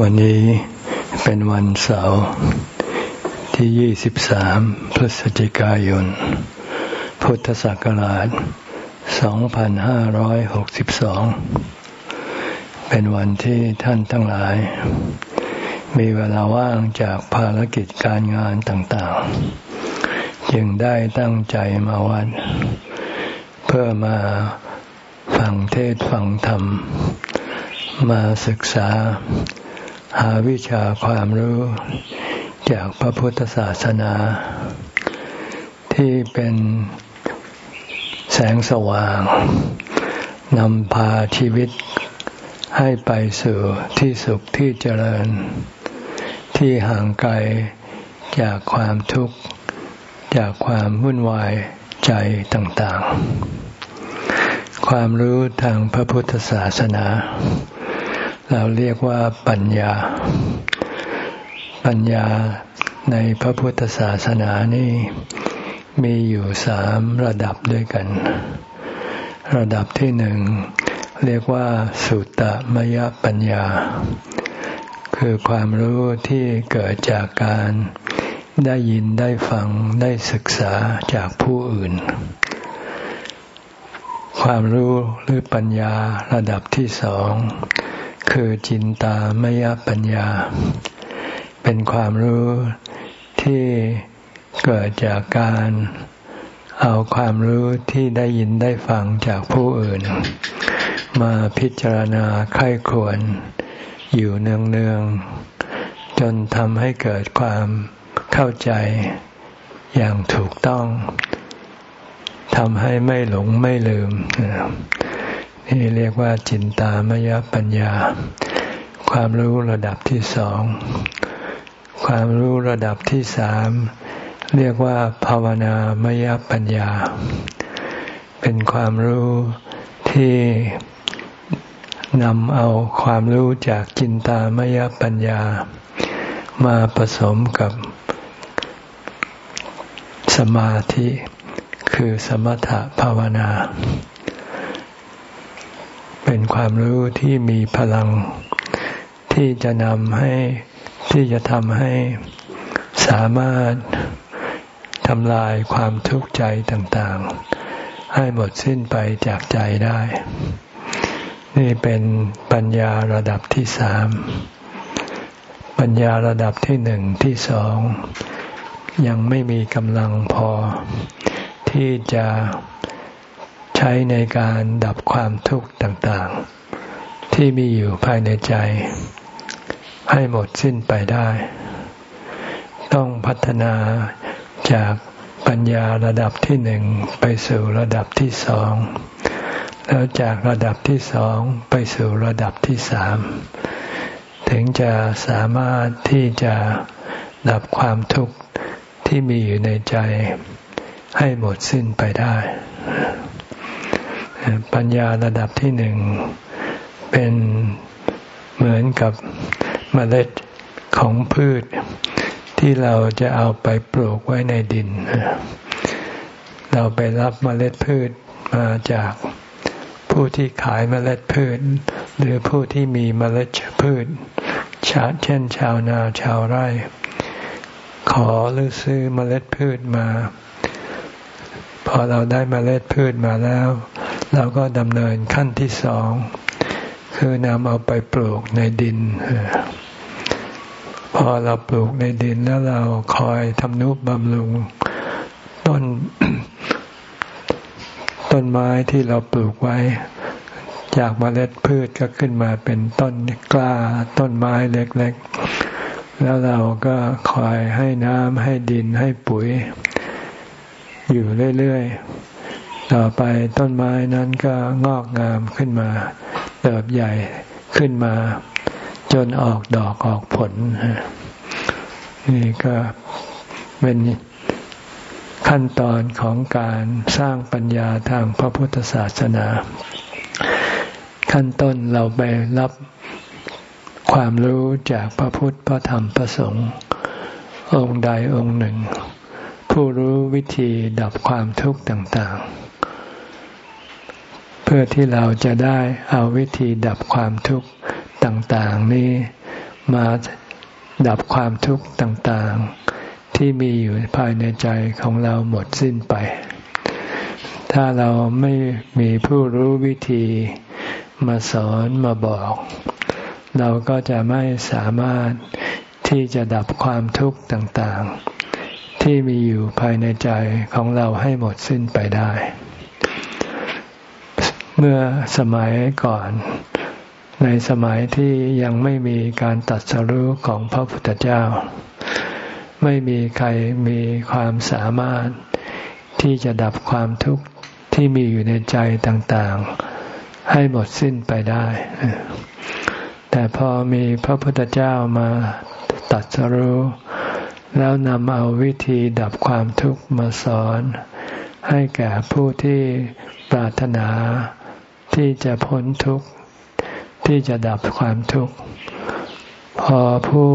วันนี้เป็นวันเสาร์ที่ 23 พฤศจิกายน พุทธศักราช 2562 เป็นวันที่ท่านทั้งหลาย มีเวลาว่างจากภารกิจการงานต่างๆ จึงได้ตั้งใจมาวัด เพื่อมาฟังเทศฟังธรรม มาศึกษา หาวิชาความรู้จากพระพุทธศาสนา ที่เป็นแสงสว่างนำพาชีวิตให้ไปสู่ที่สุขที่เจริญ ที่ห่างไกลจากความทุกข์ จากความวุ่นวายใจต่างๆ ความรู้ทางพระพุทธศาสนา เราเรียกว่าปัญญา ปัญญาในพระพุทธศาสนานี่มีอยู่สามระดับด้วยกัน ระดับที่หนึ่งเรียกว่าสุตตมยปัญญา คือความรู้ที่เกิดจากการได้ยินได้ฟังได้ศึกษาจากผู้อื่น ความรู้หรือปัญญาระดับที่สอง คือจินตามยปัญญา เป็นความรู้ที่เกิดจากการเอาความรู้ที่ได้ยินได้ฟังจากผู้อื่น มาพิจารณาไข้ควรอยู่เนืองๆ จนทำให้เกิดความเข้าใจอย่างถูกต้องทำให้ไม่หลงไม่ลืม นี่เรียกว่าจินตามยปัญญา ความรู้ระดับที่สอง ความรู้ระดับที่สาม เรียกว่า ภาวนามยปัญญา เป็นความรู้ที่นำเอาความรู้จากจินตามยปัญญา มาผสมกับสมาธิ คือสมถภาวนา เป็นความรู้ที่มีพลัง ที่จะนำให้ที่จะทำให้สามารถทำลายความทุกข์ใจต่างๆ ให้หมดสิ้นไปจากใจได้ นี่เป็นปัญญาระดับที่สาม ปัญญาระดับที่หนึ่งที่สองยังไม่มีกำลังพอที่จะ ช้ในการดับความทุกข์ต่างๆ ที่มีอยู่ภายในใจ ให้หมดสิ้นไปได้ ต้องพัฒนาจากปัญญาระดับที่หนึ่งไปสู่ระดับที่สองแล้วจากระดับที่สองไปสู่ระดับที่สามถึงจะสามารถที่จะดับความทุกข์ที่มีอยู่ในใจให้หมดสิ้นไปได้ ปัญญาระดับที่หนึ่งเป็นเหมือนกับเมล็ดของพืช ที่เราจะเอาไปปลูกไว้ในดิน เราไปรับเมล็ดพืชมาจากผู้ที่ขายเมล็ดพืช หรือผู้ที่มีเมล็ดพืชชาเช่นชาวนาชาวไร่ ขอหรือซื้อเมล็ดพืชมา พอเราได้เมล็ดพืชมาแล้ว เราก็ดำเนินขั้นที่สอง คือนำเอาไปปลูกในดิน พอเราปลูกในดินแล้วเราคอยทำนุบำรุงต้นต้นไม้ที่เราปลูกไว้ จากเมล็ดพืชก็ขึ้นมาเป็นต้นกล้าต้นไม้เล็กๆ แล้วเราก็คอยให้น้ำให้ดินให้ปุ๋ย อยู่เรื่อยๆ ต่อไปต้นไม้นั้นก็งอกงามขึ้นมา เติบใหญ่ขึ้นมา จนออกดอกออกผล นี่ก็เป็นขั้นตอนของการสร้างปัญญาทางพระพุทธศาสนา ขั้นต้นเราไปรับความรู้จากพระพุทธพระธรรมพระสงฆ์องค์ใดองค์หนึ่ง ผู้รู้วิธีดับความทุกข์ต่างๆ เพื่อที่เราจะได้เอาวิธีดับความทุกข์ต่างๆ นี้มาดับความทุกข์ต่างๆ ที่มีอยู่ภายในใจของเราหมดสิ้นไป ถ้าเราไม่มีผู้รู้วิธีมาสอนมาบอก เราก็จะไม่สามารถที่จะดับความทุกข์ต่างๆ ที่มีอยู่ภายในใจของเราให้หมดสิ้นไปได้ เมื่อสมัยก่อน ในสมัยที่ยังไม่มีการตัดสรู้ของพระพุทธเจ้า ไม่มีใครมีความสามารถที่จะดับความทุกข์ที่มีอยู่ในใจต่างๆ ให้หมดสิ้นไปได้ แต่พอมีพระพุทธเจ้ามาตัดสรู้แล้วนำเอาวิธีดับความทุกข์มาสอน ให้แก่ผู้ที่ปรารถนา ที่จะพ้นทุกข์ ที่จะดับความทุกข์ พอผู้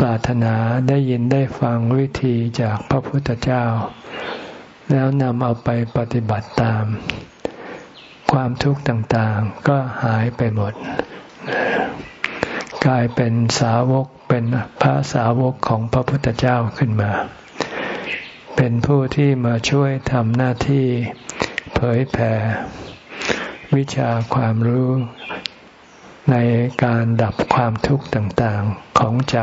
ปรารถนาได้ยินได้ฟังวิธีจากพระพุทธเจ้า แล้วนำเอาไปปฏิบัติตาม ความทุกข์ต่างๆ ก็หายไปหมด กลายเป็นสาวกเป็นพระสาวกของพระพุทธเจ้าขึ้นมา เป็นผู้ที่มาช่วยทำหน้าที่เผยแผ่ วิชาความรู้ในการดับความทุกข์ต่างๆของใจ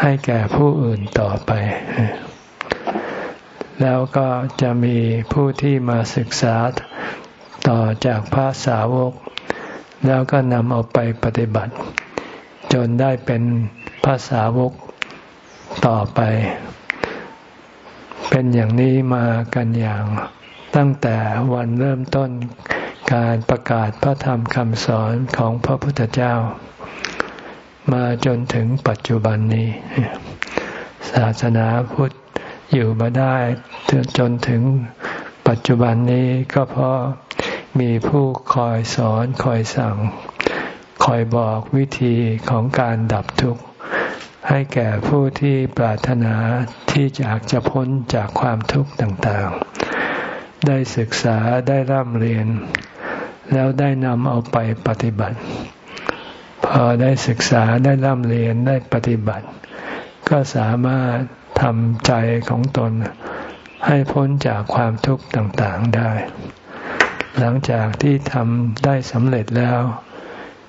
ให้แก่ผู้อื่นต่อไป แล้วก็จะมีผู้ที่มาศึกษาต่อจากพระสาวก แล้วก็นำเอาไปปฏิบัติ จนได้เป็นพระสาวกต่อไป เป็นอย่างนี้มากันอย่างตั้งแต่วันเริ่มต้น การประกาศพระธรรมคำสอนของพระพุทธเจ้า มาจนถึงปัจจุบันนี้ ศาสนาพุทธอยู่มาได้จนถึงปัจจุบันนี้ก็เพราะมีผู้คอยสอนคอยสั่ง คอยบอกวิธีของการดับทุกข์ ให้แก่ผู้ที่ปรารถนาที่อยากจะพ้นจากความทุกข์ต่างๆ ได้ศึกษาได้ร่ำเรียน แล้วได้นำเอาไปปฏิบัติ พอได้ศึกษาได้ร่ำเรียนได้ปฏิบัติ ก็สามารถทำใจของตนให้พ้นจากความทุกข์ต่างๆได้ หลังจากที่ทำได้สำเร็จแล้ว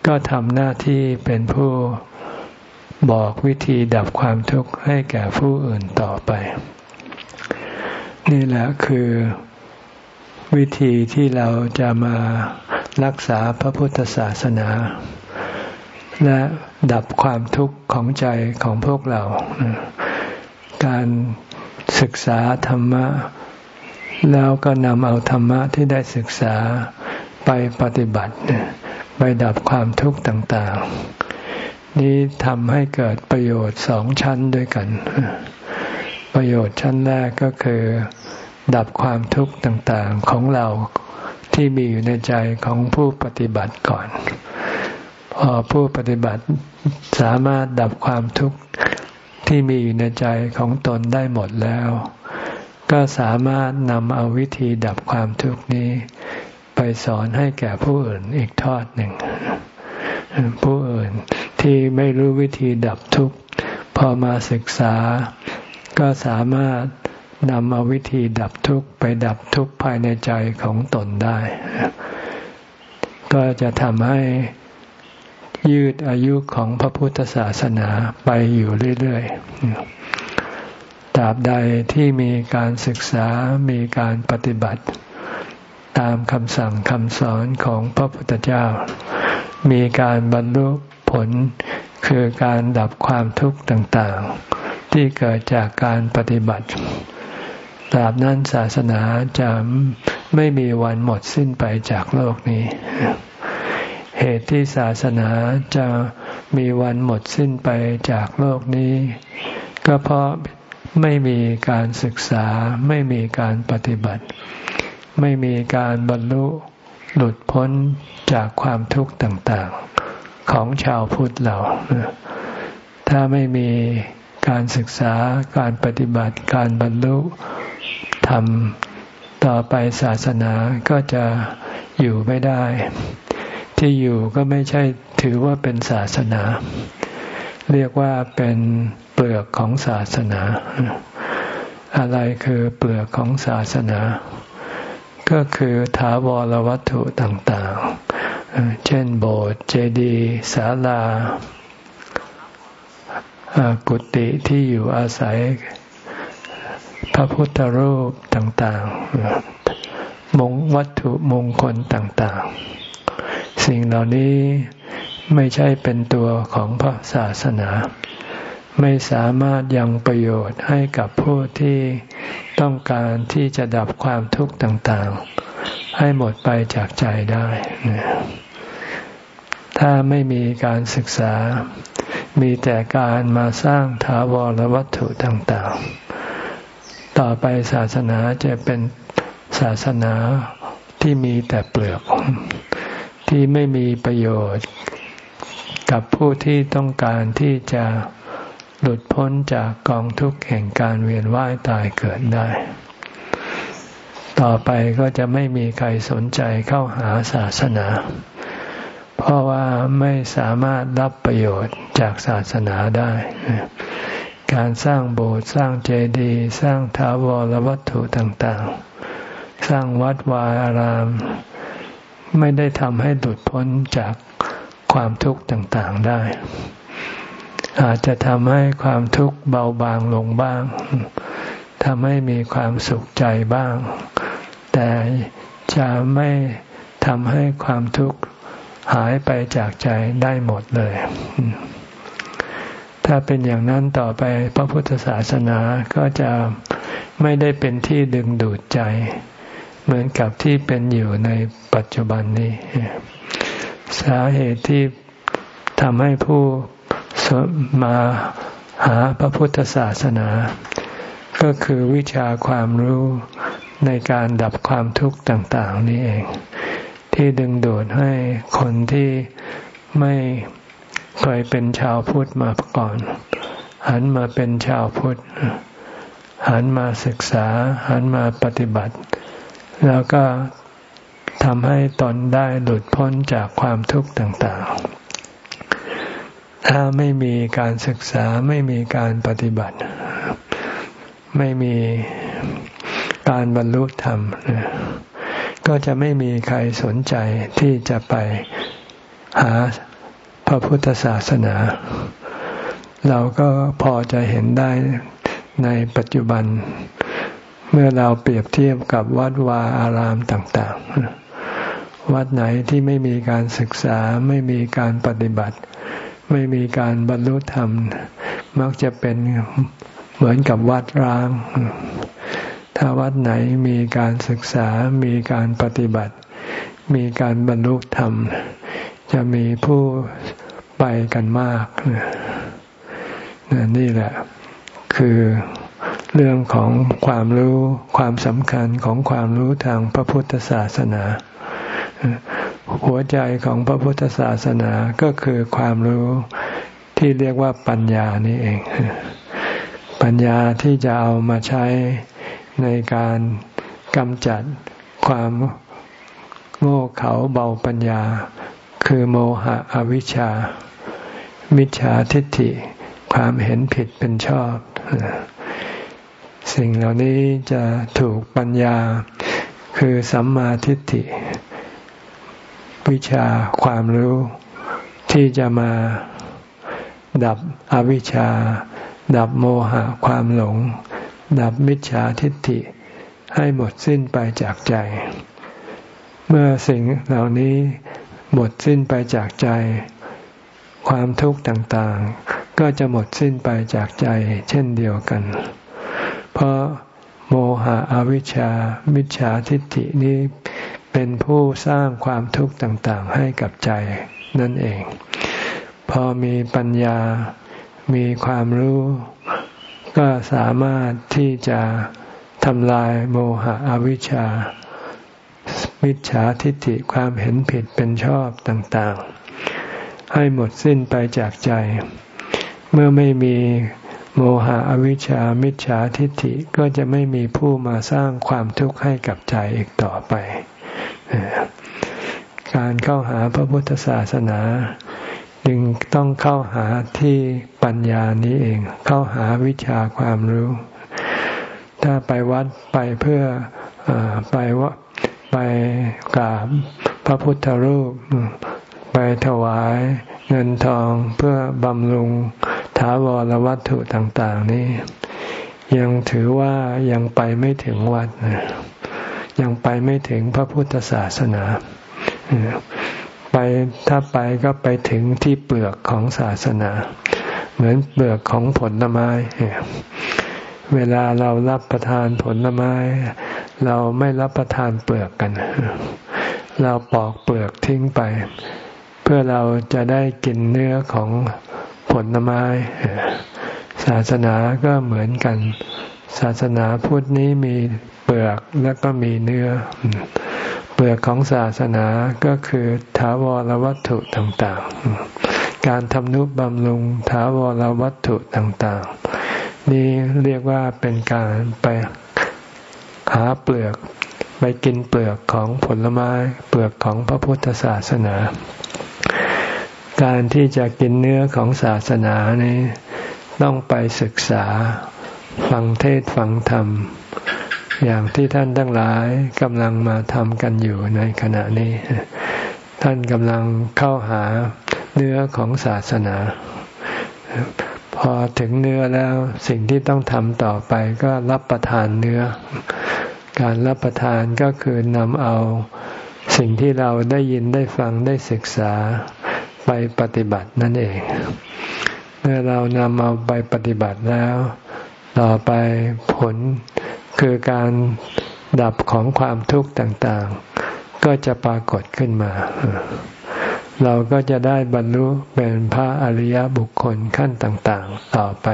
ก็ทำหน้าที่เป็นผู้บอกวิธีดับความทุกข์ให้แก่ผู้อื่นต่อไป นี่แหละคือวิธีที่เราจะมา รักษาพระพุทธศาสนา และดับความทุกข์ของใจของพวกเรา การศึกษาธรรมะ แล้วก็นำเอาธรรมะที่ได้ศึกษาไปปฏิบัติ ไปดับความทุกข์ต่างๆ นี้ทำให้เกิดประโยชน์สองชั้นด้วยกัน ประโยชน์ชั้นแรกก็คือ ดับความทุกข์ต่างๆของเรา ที่มีอยู่ในใจของผู้ปฏิบัติก่อน พอผู้ปฏิบัติสามารถดับความทุกข์ที่มีอยู่ในใจของตนได้หมดแล้ว ก็สามารถนำเอาวิธีดับความทุกข์นี้ ไปสอนให้แก่ผู้อื่นอีกทอดหนึ่ง ผู้อื่นที่ไม่รู้วิธีดับทุกข์พอมาศึกษาก็สามารถ นำเอาวิธีดับทุกข์ไปดับทุกข์ภายในใจของตนได้ ก็จะทำให้ยืดอายุของพระพุทธศาสนาไปอยู่เรื่อยๆตราบใดที่มีการศึกษา มีการปฏิบัติ ตามคำสั่งคำสอนของพระพุทธเจ้า มีการบรรลุผลคือการดับความทุกข์ต่างๆ ที่เกิดจากการปฏิบัติ ตราบนั้นศาสนาจะไม่มีวันหมดสิ้นไปจากโลกนี้ เหตุที่ศาสนาจะมีวันหมดสิ้นไปจากโลกนี้ ก็เพราะไม่มีการศึกษาไม่มีการปฏิบัติ ไม่มีการบรรลุหลุดพ้นจากความทุกข์ต่างๆ ของชาวพุทธเรา ถ้าไม่มีการศึกษาการปฏิบัติการบรรลุ ธรรม ต่อไปศาสนาก็จะอยู่ไม่ได้ทที่อยู่ก็ไม่ใช่ถือว่าเป็นศาสนา เรียกว่าเป็นเปลือกของศาสนา อะไรคือเปลือกของศาสนา ก็คือถาวรวัตถุต่างๆ เช่นโบสถ์เจดีย์ศาลากุฏิที่อยู่อาศัย พระพุทธรูปต่างๆ มงวัตถุมงคลต่างๆ สิ่งเหล่านี้ไม่ใช่เป็นตัวของพระศาสนา ไม่สามารถยังประโยชน์ให้กับผู้ที่ต้องการที่จะดับความทุกข์ต่างๆ ให้หมดไปจากใจได้ ถ้าไม่มีการศึกษา มีแต่การมาสร้างถาวรวัตถุต่างๆ ต่อไปศาสนาจะเป็นศาสนาที่มีแต่เปลือก ที่ไม่มีประโยชน์ กับผู้ที่ต้องการที่จะหลุดพ้นจากกองทุกข์แห่งการเวียนว่ายตายเกิดได้ ต่อไปก็จะไม่มีใครสนใจเข้าหาศาสนา เพราะว่าไม่สามารถรับประโยชน์จากศาสนาได้ การสร้างโบสถ์สร้างเจดีย์สร้างถาวรวัตถุต่างๆ สร้างวัดวาอาราม ไม่ได้ทำให้หลุดพ้นจากความทุกข์ต่างๆได้ อาจจะทำให้ความทุกข์เบาบางลงบ้างทำให้มีความสุขใจบ้าง แต่จะไม่ทำให้ความทุกข์หายไปจากใจได้หมดเลย ถ้าเป็นอย่างนั้นต่อไปพระพุทธศาสนาก็จะไม่ได้เป็นที่ดึงดูดใจ เหมือนกับที่เป็นอยู่ในปัจจุบันนี้ สาเหตุที่ทำให้ผู้มาหาพระพุทธศาสนา ก็คือวิชาความรู้ในการดับความทุกข์ต่าง ๆ นี่เอง ที่ดึงดูดให้คนที่ไม่ เคยเป็นชาวพุทธมาก่อน หันมาเป็นชาวพุทธ หันมาศึกษา หันมาปฏิบัติ แล้วก็ทำให้ตนได้หลุดพ้นจากความทุกข์ต่างๆ ถ้าไม่มีการศึกษาไม่มีการปฏิบัติ ไม่มีการบรรลุธรรม ก็จะไม่มีใครสนใจที่จะไปหา ระพุทธศาสนา เราก็พอจะเห็นได้ในปัจจุบัน เมื่อเราเปรียบเทียบกับวัดวาอารามต่างๆ วัดไหนที่ไม่มีการศึกษาไม่มีการปฏิบัติ ไม่มีการบรรลุธรรม มักจะเป็นเหมือนกับวัดร้าง ถ้าวัดไหนมีการศึกษามีการปฏิบัติมีการบรรลุธรรม จะมีผู้ ไปกันมากนี่แหละ คือเรื่องของความรู้ความสำคัญของความรู้ทางพระพุทธศาสนา หัวใจของพระพุทธศาสนาก็คือความรู้ที่เรียกว่าปัญญานี่เอง ปัญญาที่จะเอามาใช้ในการกำจัดความโง่เขลาเบาปัญญา คือโมหะอวิชชา มิจฉาทิฏฐิ ความเห็นผิดเป็นชอบ สิ่งเหล่านี้จะถูกปัญญา คือสัมมาทิฏฐิ วิชาความรู้ที่จะมาดับอวิชชา ดับโมหะความหลง ดับมิจฉาทิฏฐิ ให้หมดสิ้นไปจากใจ เมื่อสิ่งเหล่านี้หมดสิ้นไปจากใจ ความทุกข์ต่างๆ ก็จะหมดสิ้นไปจากใจเช่นเดียวกัน เพราะโมหะอวิชชา มิจฉาทิฏฐินี้เป็นผู้สร้างความทุกข์ต่างๆ ให้กับใจนั่นเอง พอมีปัญญา มีความรู้ ก็สามารถที่จะทำลายโมหะอวิชชามิจฉาทิฏฐิความเห็นผิดเป็นชอบต่างๆ ให้หมดสิ้นไปจากใจ เมื่อไม่มีโมหะอวิชชามิจฉาทิฏฐิก็จะไม่มีผู้มาสร้างความทุกข์ให้กับใจอีกต่อไป การเข้าหาพระพุทธศาสนา จึงต้องเข้าหาที่ปัญญานี้เอง เข้าหาวิชาความรู้ ถ้าไปวัดไปเพื่ออไปว่าไปกราบพระพุทธรูป ไปถวายเงินทองเพื่อบำรุงถาวรวัตถุต่าง ๆ นี้ ยังถือว่ายังไปไม่ถึงวัด ยังไปไม่ถึงพระพุทธศาสนาไปถ้าไปก็ไปถึงที่เปลือกของศาสนา เหมือนเปลือกของผลไม้ เวลาเรารับประทานผลไม้ เราไม่รับประทานเปลือกกัน เราปอกเปลือกทิ้งไป พื่อเราจะได้กินเนื้อของผลไม้ ศาสนาก็เหมือนกัน ศาสนาพุทธนี้มีเปลือกแล้วก็มีเนื้อ เปลือกของศาสนาก็คือถาวรวัตถุต่างๆ การทำนุบำรุงถาวรวัตถุต่างๆ นี่เรียกว่าเป็นการไปหาเปลือกไปกินเปลือกของผลไม้ เปลือกของพระพุทธศาสนา การที่จะกินเนื้อของศาสนานี้ ต้องไปศึกษา ฟังเทศฟังธรรม อย่างที่ท่านทั้งหลายกำลังมาทำกันอยู่ในขณะนี้ ท่านกำลังเข้าหาเนื้อของศาสนา พอถึงเนื้อแล้วสิ่งที่ต้องทำต่อไปก็รับประทานเนื้อ การรับประทานก็คือนำเอาสิ่งที่เราได้ยินได้ฟังได้ศึกษา ไปปฏิบัตินั่นเอง เมื่อเรานำเอาไปปฏิบัติแล้ว ต่อไปผลคือการดับของความทุกข์ต่างๆ ก็จะปรากฏขึ้นมา เราก็จะได้บรรลุเป็นพระอริยบุคคลขั้นต่างๆ ต่อไป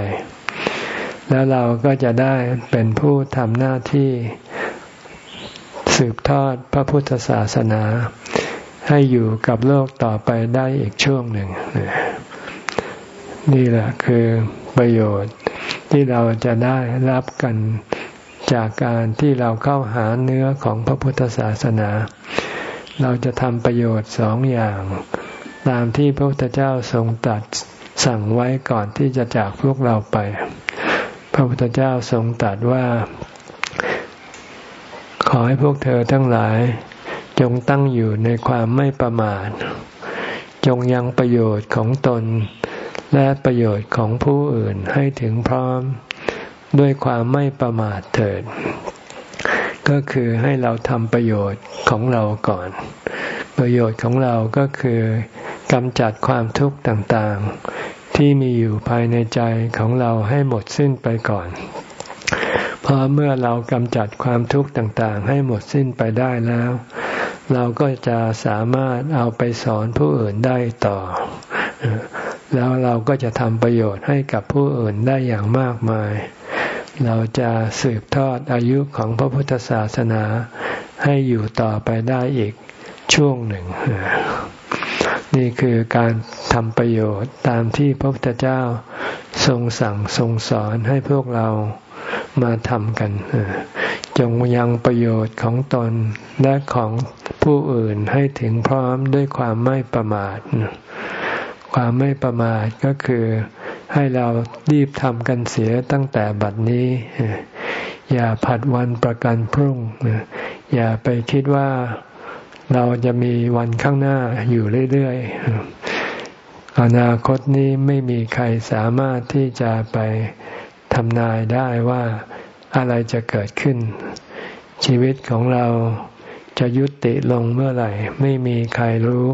แล้วเราก็จะได้เป็นผู้ทำหน้าที่สืบทอดพระพุทธศาสนา ให้อยู่กับโลกต่อไปได้อีกช่วงหนึ่ง นี่แหละคือประโยชน์ที่เราจะได้รับกันจากการที่เราเข้าหาเนื้อของพระพุทธศาสนา เราจะทำประโยชน์สองอย่าง ตามที่พระพุทธเจ้าทรงตัดสั่งไว้ก่อนที่จะจากพวกเราไป พระพุทธเจ้าทรงตัดว่า ขอให้พวกเธอทั้งหลาย จงตั้งอยู่ในความไม่ประมาท จงยังประโยชน์ของตน และประโยชน์ของผู้อื่นให้ถึงพร้อม ด้วยความไม่ประมาทเถิด ก็คือให้เราทำประโยชน์ของเราก่อน ประโยชน์ของเราก็คือกำจัดความทุกข์ต่างๆ ที่มีอยู่ภายในใจของเราให้หมดสิ้นไปก่อนพราะเมื่อเรากำจัดความทุกข์ต่างๆ ให้หมดสิ้นไปได้แล้ว เราก็จะสามารถเอาไปสอนผู้อื่นได้ต่อ แล้วเราก็จะทำประโยชน์ให้กับผู้อื่นได้อย่างมากมาย เราจะสืบทอดอายุของพระพุทธศาสนาให้อยู่ต่อไปได้อีกช่วงหนึ่ง นี่คือการทำประโยชน์ตามที่พระพุทธเจ้าทรงสั่งทรงสอนให้พวกเรามาทำกันจงยังประโยชน์ของตนและของ ผู้อื่นให้ถึงพร้อมด้วยความไม่ประมาท ความไม่ประมาทก็คือให้เรารีบทำกันเสียตั้งแต่บัดนี้ อย่าผัดวันประกันพรุ่ง อย่าไปคิดว่าเราจะมีวันข้างหน้าอยู่เรื่อยๆ อนาคตนี้ไม่มีใครสามารถที่จะไปทำนายได้ว่าอะไรจะเกิดขึ้น ชีวิตของเรา จะยุติลงเมื่อไหร่ ไม่มีใครรู้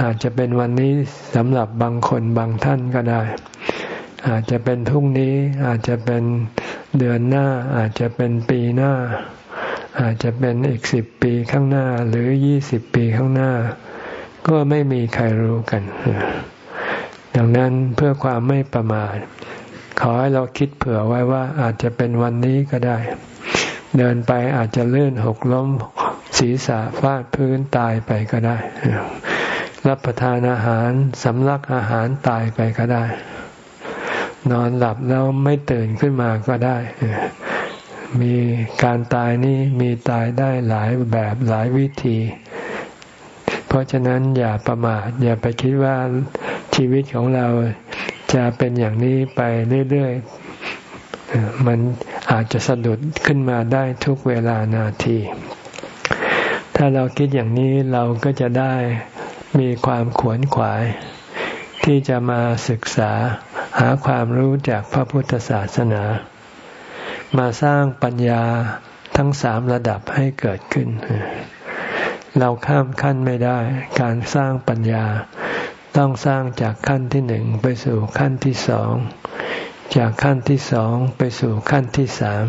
อาจจะเป็นวันนี้สำหรับบางคนบางท่านก็ได้ อาจจะเป็นพรุ่งนี้อาจจะเป็นเดือนหน้า อาจจะเป็นปีหน้า อาจจะเป็นอีกสิบปีข้างหน้า หรือยี่สิบปีข้างหน้า ก็ไม่มีใครรู้กัน ดังนั้นเพื่อความไม่ประมาทขอให้เราคิดเผื่อไว้ว่าอาจจะเป็นวันนี้ก็ได้ เดินไปอาจจะลื่นหกล้มศีรษะฟาดพื้นตายไปก็ได้ รับประทานอาหารสำลักอาหารตายไปก็ได้ นอนหลับแล้วไม่ตื่นขึ้นมาก็ได้ มีการตายนี่มีตายได้หลายแบบหลายวิธี เพราะฉะนั้นอย่าประมาท อย่าไปคิดว่าชีวิตของเราจะเป็นอย่างนี้ไปเรื่อยๆมัน อาจจะสะดุดขึ้นมาได้ทุกเวลานาที ถ้าเราคิดอย่างนี้เราก็จะได้มีความขวนขวาย ที่จะมาศึกษาหาความรู้จากพระพุทธศาสนา มาสร้างปัญญาทั้งสามระดับให้เกิดขึ้น เราข้ามขั้นไม่ได้ การสร้างปัญญาต้องสร้างจากขั้นที่หนึ่งไปสู่ขั้นที่สอง จากขั้นที่สองไปสู่ขั้นที่สาม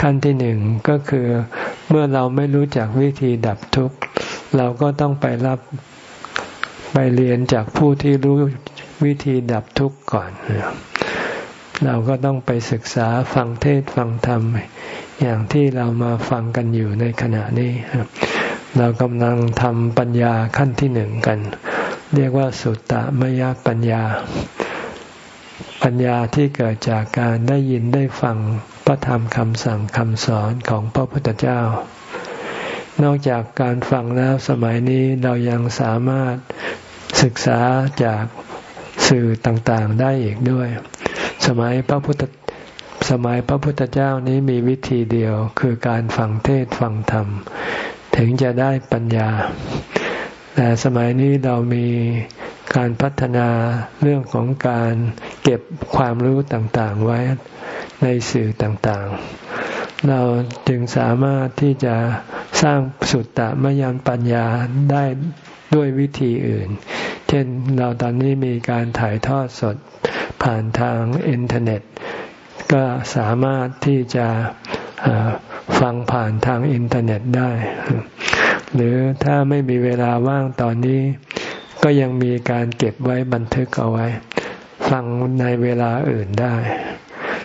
ขั้นที่หนึ่งก็คือเมื่อเราไม่รู้จักวิธีดับทุกข์ เราก็ต้องไปรับไปเรียนจากผู้ที่รู้วิธีดับทุกข์ก่อน เราก็ต้องไปศึกษาฟังเทศฟังธรรม อย่างที่เรามาฟังกันอยู่ในขณะนี้ เรากำลังทำปัญญาขั้นที่หนึ่งกัน เรียกว่าสุตตะมยปัญญา ปัญญาที่เกิดจากการได้ยินได้ฟังพระธรรมคำสั่งคำสอนของพระพุทธเจ้า นอกจากการฟังแล้วสมัยนี้เรายังสามารถศึกษาจากสื่อต่างๆได้อีกด้วย สมัยพระพุทธสมัยพระพุทธเจ้านี้มีวิธีเดียวคือการฟังเทศฟังธรรม ถึงจะได้ปัญญา แต่สมัยนี้เรามีการพัฒนาเรื่องของการ เก็บความรู้ต่างๆไว้ในสื่อต่างๆ เราจึงสามารถที่จะสร้างสุตตะมยันปัญญาได้ด้วยวิธีอื่น เช่นเราตอนนี้มีการถ่ายทอดสดผ่านทางอินเทอร์เน็ต ก็สามารถที่จะฟังผ่านทางอินเทอร์เน็ตได้ หรือถ้าไม่มีเวลาว่างตอนนี้ ก็ยังมีการเก็บไว้บันทึกเอาไว้ ฟังในเวลาอื่นได้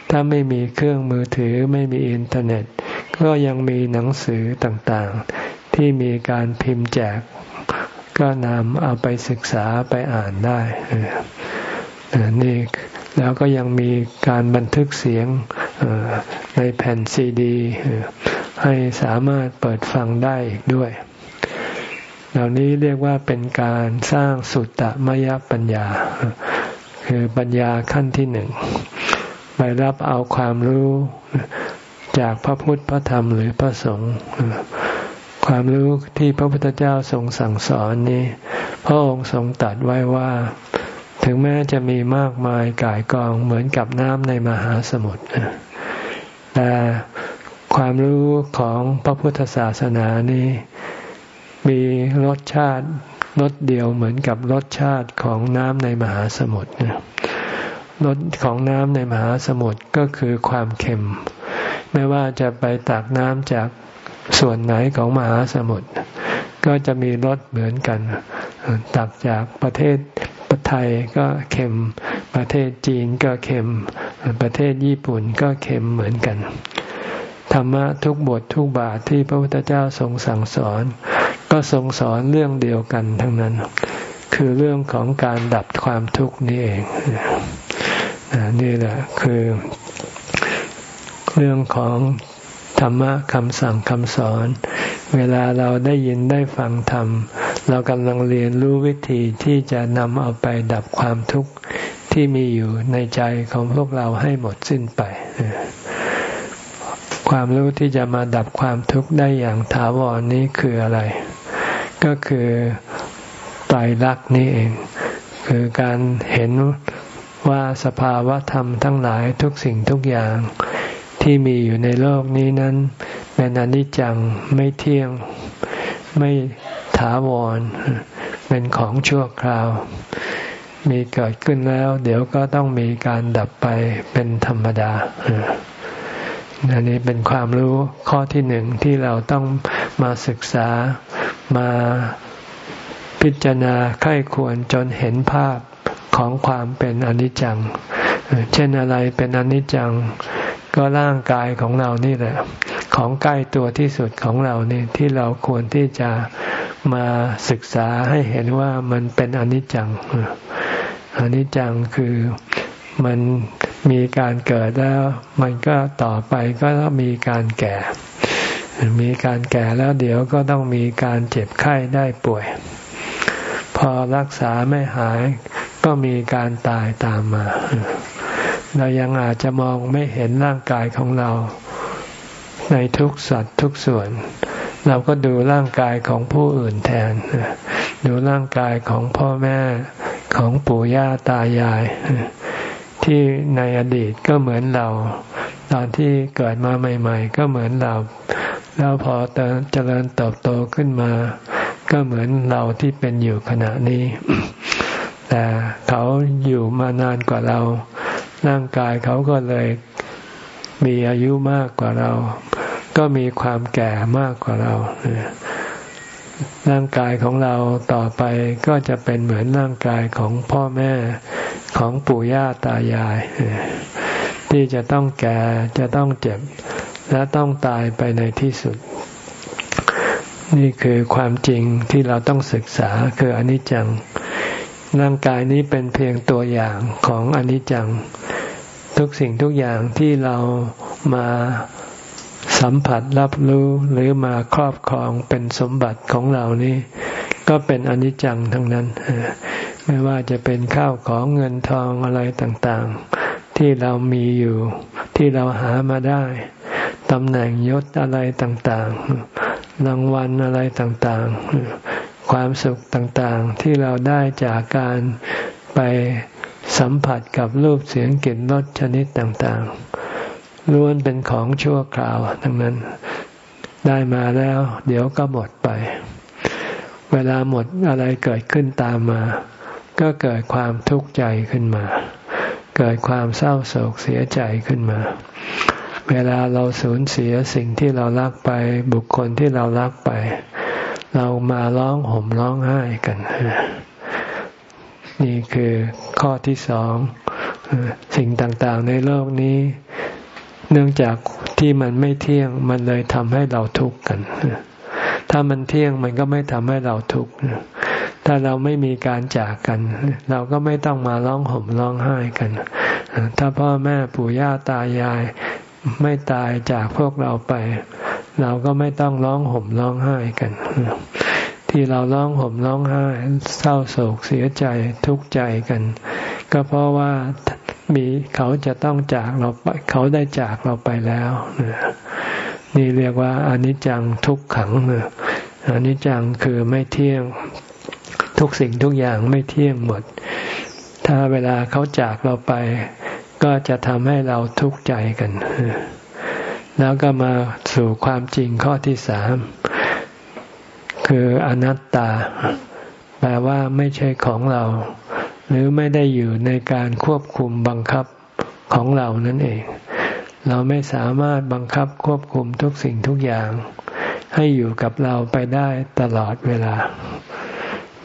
ถ้าไม่มีเครื่องมือถือไม่มีอินเทอร์เน็ต ก็ยังมีหนังสือต่างๆ ที่มีการพิมพ์แจก ก็นำเอาไปศึกษาไปอ่านได้นี่แล้วก็ยังมีการบันทึกเสียงในแผ่นซีดี ให้สามารถเปิดฟังได้อีกด้วย เหล่านี้เรียกว่าเป็นการสร้างสุตตมยปัญญา คือปัญญาขั้นที่หนึ่งไปรับเอาความรู้จากพระพุทธพระธรรมหรือพระสงฆ์ความรู้ที่พระพุทธเจ้าทรงสั่งสอนนี้ พระองค์ทรงตัดไว้ว่า ถึงแม้จะมีมากมายกายกองเหมือนกับน้ำในมหาสมุทรแต่ความรู้ของพระพุทธศาสนานี้ มีรสชาติ รสเดียวเหมือนกับรสชาติของน้ำในมหาสมุทรรสของน้ำในมหาสมุทรก็คือความเค็ม ไม่ว่าจะไปตักน้ำจากส่วนไหนของมหาสมุทรก็จะมีรสเหมือนกัน ตักจากประเทศไทยก็เค็ม ประเทศจีนก็เค็ม ประเทศญี่ปุ่นก็เค็มเหมือนกัน ธรรมะทุกบททุกบาทที่พระพุทธเจ้าทรงสั่งสอน ก็ทรงสอนเรื่องเดียวกันทั้งนั้น คือเรื่องของการดับความทุกข์นี่เองนี่แหละคือ เรื่องของธรรมะคำสั่งคำสอน เวลาเราได้ยินได้ฟังธรรม เรากำลังเรียนรู้วิธีที่จะนำเอาไปดับความทุกข์ที่มีอยู่ในใจของพวกเราให้หมดสิ้นไป ความรู้ที่จะมาดับความทุกข์ได้อย่างถาวรนนี้คืออะไร ก็คือไตรลักษณ์นี่เอง คือการเห็นว่าสภาวะธรรมทั้งหลายทุกสิ่งทุกอย่างที่มีอยู่ในโลกนี้นั้นเป็นอนิจจังไม่เที่ยงไม่ถาวร เป็นของชั่วคราว มีเกิดขึ้นแล้ว เดี๋ยวก็ต้องมีการดับไปเป็นธรรมดาอันนี้เป็นความรู้ข้อที่หนึ่งที่เราต้องมาศึกษา มาพิจารณาไข้ควรจนเห็นภาพของความเป็นอนิจจัง เช่นอะไรเป็นอนิจจัง ก็ร่างกายของเรานี่แหละ ของใกล้ตัวที่สุดของเรานี่ที่เราควรที่จะมาศึกษาให้เห็นว่ามันเป็นอนิจจัง อนิจจังคือมันมีการเกิดแล้ว มันก็ต่อไปก็มีการแก่ มีการแก่แล้วเดี๋ยวก็ต้องมีการเจ็บไข้ได้ป่วย พอรักษาไม่หายก็มีการตายตามมา เรายังอาจจะมองไม่เห็นร่างกายของเรา ในทุกสัตว์ทุกส่วน เราก็ดูร่างกายของผู้อื่นแทน ดูร่างกายของพ่อแม่ของปู่ย่าตายาย ที่ในอดีตก็เหมือนเรา ตอนที่เกิดมาใหม่ ๆ ก็เหมือนเรา แล้วพอเจริญเติบโตขึ้นมา ก็เหมือนเราที่เป็นอยู่ขณะนี้ แต่เขาอยู่มานานกว่าเรา ร่างกายเขาก็เลยมีอายุมากกว่าเรา ก็มีความแก่มากกว่าเราร่างกายของเราต่อไปก็จะเป็นเหมือนร่างกายของพ่อแม่ของปู่ย่าตายาย ที่จะต้องแก่จะต้องเจ็บ และต้องตายไปในที่สุด นี่คือความจริงที่เราต้องศึกษาคืออนิจจัง ร่างกายนี้เป็นเพียงตัวอย่างของอนิจจัง ทุกสิ่งทุกอย่างที่เรามาสัมผัสรับรู้หรือมาครอบครองเป็นสมบัติของเรานี้ก็เป็นอนิจจังทั้งนั้น ไม่ว่าจะเป็นข้าวของเงินทองอะไรต่างๆ ที่เรามีอยู่ที่เราหามาได้ ตำแหน่งยศอะไรต่างๆ รางวัลอะไรต่างๆ ความสุขต่างๆ ที่เราได้จากการไปสัมผัสกับรูปเสียงกลิ่นรสชนิดต่างๆ ล้วนเป็นของชั่วคราวทั้งนั้น ได้มาแล้ว เดี๋ยวก็หมดไป เวลาหมดอะไรเกิดขึ้นตามมา ก็เกิดความทุกข์ใจขึ้นมา เกิดความเศร้าโศกเสียใจขึ้นมา เวลาเราสูญเสียสิ่งที่เรารักไป บุคคลที่เรารักไป เรามาร้องห่มร้องไห้กัน นี่คือข้อที่สอง สิ่งต่างๆ ในโลกนี้ เนื่องจากที่มันไม่เที่ยงมันเลยทำให้เราทุกข์กัน ถ้ามันเที่ยงมันก็ไม่ทำให้เราทุกข์ถ้าเราไม่มีการจากกัน เราก็ไม่ต้องมาร้องห่มร้องไห้กัน ถ้าพ่อแม่ปู่ย่าตายาย ไม่ตายจากพวกเราไป เราก็ไม่ต้องร้องห่มร้องไห้กัน ที่เราร้องห่มร้องไห้ เศร้าโศกเสียใจทุกข์ใจกัน ก็เพราะว่ามีเขาจะต้องจากเราไป เขาได้จากเราไปแล้วนี่เรียกว่าอนิจจังทุกขังอนิจจังคือไม่เที่ยงทุกสิ่งทุกอย่างไม่เที่ยงหมด ถ้าเวลาเขาจากเราไป ก็จะทำให้เราทุกข์ใจกัน แล้วก็มาสู่ความจริงข้อที่สามคืออนัตตา แปลว่าไม่ใช่ของเรา หรือไม่ได้อยู่ในการควบคุมบังคับของเรานั่นเอง เราไม่สามารถบังคับควบคุมทุกสิ่งทุกอย่าง ให้อยู่กับเราไปได้ตลอดเวลา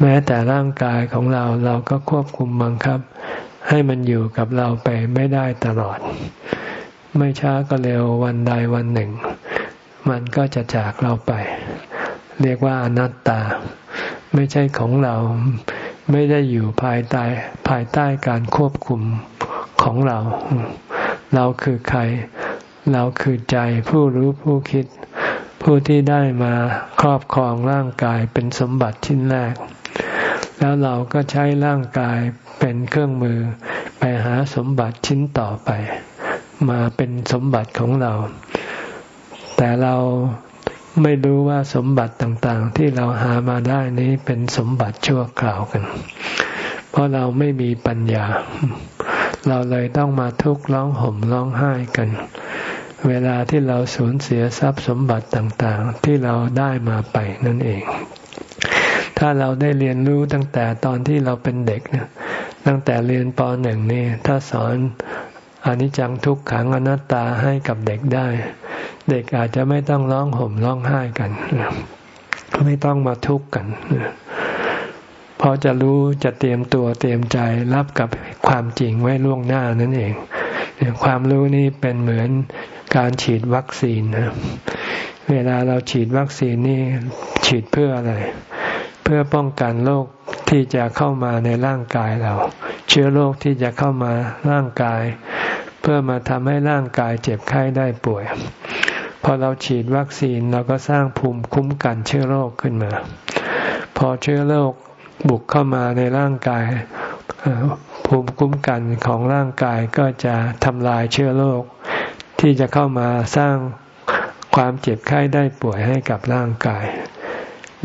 แม้แต่ร่างกายของเราเราก็ควบคุมบังคับ ให้มันอยู่กับเราไปไม่ได้ตลอด ไม่ช้าก็เร็ววันใดวันหนึ่ง มันก็จะจากเราไป เรียกว่าอนัตตา ไม่ใช่ของเราไม่ได้อยู่ภายใต้ภายใต้การควบคุมของเรา เราคือใคร เราคือใจผู้รู้ผู้คิด ผู้ที่ได้มาครอบครองร่างกายเป็นสมบัติชิ้นแรก แล้วเราก็ใช้ร่างกายเป็นเครื่องมือ ไปหาสมบัติชิ้นต่อไป มาเป็นสมบัติของเรา แต่เราไม่รู้ว่าสมบัติต่างๆ ที่เราหามาได้นี้เป็นสมบัติชั่วคราวกัน เพราะเราไม่มีปัญญา เราเลยต้องมาทุกข์ร้องห่มร้องไห้กัน เวลาที่เราสูญเสียทรัพย์สมบัติต่างๆ ที่เราได้มาไปนั่นเอง ถ้าเราได้เรียนรู้ตั้งแต่ตอนที่เราเป็นเด็กเนี่ยตั้งแต่เรียนปหนึ่งนี่ถ้าสอนอนิจจังทุกขังอนัตตาให้กับเด็กได้ เด็กอาจจะไม่ต้องร้องห่มร้องไห้กัน ไม่ต้องมาทุกข์กันเพราะจะรู้จะเตรียมตัวเตรียมใจรับกับความจริงไว้ล่วงหน้านั่นเองความรู้นี่เป็นเหมือนการฉีดวัคซีนนะเวลาเราฉีดวัคซีนนี่ฉีดเพื่ออะไรเพื่อป้องกันโรคที่จะเข้ามาในร่างกายเรา เชื้อโรคที่จะเข้ามาร่างกาย เพื่อมาทำให้ร่างกายเจ็บไข้ได้ป่วยพพอเราฉีดวัคซีนเราก็สร้างภูมิคุ้มกันเชื้อโรคขึ้นมา พอเชื้อโรคบุกเข้ามาในร่างกาย ภูมิคุ้มกันของร่างกายก็จะทำลายเชื้อโรคที่จะเข้ามาสร้างความเจ็บไข้ได้ป่วยให้กับร่างกาย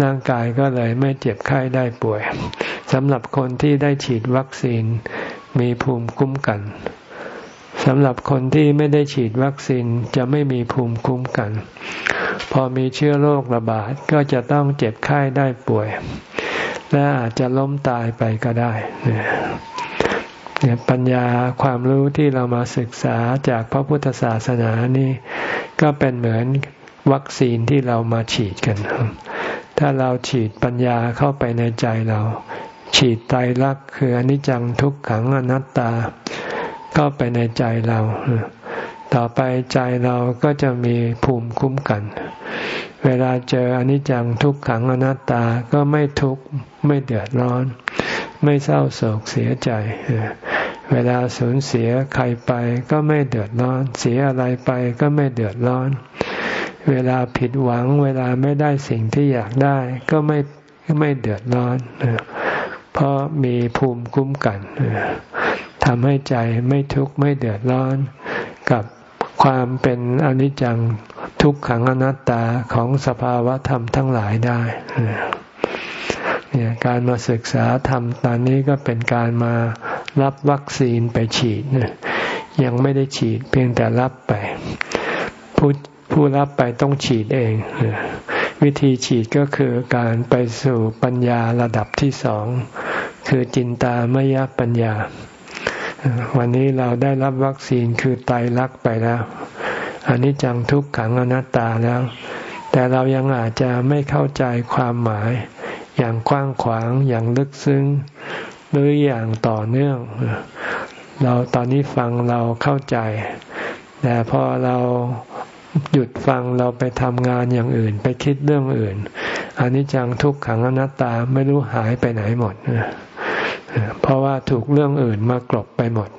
ร่างกายก็เลยไม่เจ็บไข้ได้ป่วยสำหรับคนที่ได้ฉีดวัคซีนมีภูมิคุ้มกันสำหรับคนที่ไม่ได้ฉีดวัคซีนจะไม่มีภูมิคุ้มกัน พอมีเชื้อโรคระบาดก็จะต้องเจ็บไข้ได้ป่วย และอาจจะล้มตายไปก็ได้เนี่ยปัญญาความรู้ที่เรามาศึกษาจากพระพุทธศาสนานี่ก็เป็นเหมือนวัคซีนที่เรามาฉีดกัน ถ้าเราฉีดปัญญาเข้าไปในใจเรา ฉีดไตรลักษณ์คืออนิจจังทุกขังอนัตตา เข้าไปในใจเรา ต่อไปใจเราก็จะมีภูมิคุ้มกัน เวลาเจออนิจจังทุกขังอนัตตาก็ไม่ทุกข์ไม่เดือดร้อน ไม่เศร้าโศกเสียใจ เวลาสูญเสียใครไปก็ไม่เดือดร้อน เสียอะไรไปก็ไม่เดือดร้อน เวลาผิดหวัง เวลาไม่ได้สิ่งที่อยากได้ ก็ไม่ไม่เดือดร้อนเพราะมีภูมิคุ้มกันทำให้ใจไม่ทุกข์ไม่เดือดร้อนกับความเป็นอนิจจังทุกขังอนัตตาของสภาวะธรรมทั้งหลายได้เนี่ยการมาศึกษาธรรมตอนนี้ก็เป็นการมารับวัคซีนไปฉีดยังไม่ได้ฉีดเพียงแต่รับไป ผู้ ผู้รับไปต้องฉีดเอง วิธีฉีดก็คือการไปสู่ปัญญาระดับที่สอง คือจินตามยปัญญา วันนี้เราได้รับวัคซีนคือไตรลักไปแล้วอันนี้จังทุกขังอนัตตาแล้ว แต่เรายังอาจจะไม่เข้าใจความหมาย อย่างกว้างขวางอย่างลึกซึ้งหรืออย่างต่อเนื่อง เราตอนนี้ฟังเราเข้าใจ แต่พอเรา หยุดฟังเราไปทำงานอย่างอื่น ไปคิดเรื่องอื่นอันนี้จังทุกขังอนัตตาไม่รู้หายไปไหนหมดเพราะว่าถูกเรื่องอื่นมากรบไปหมด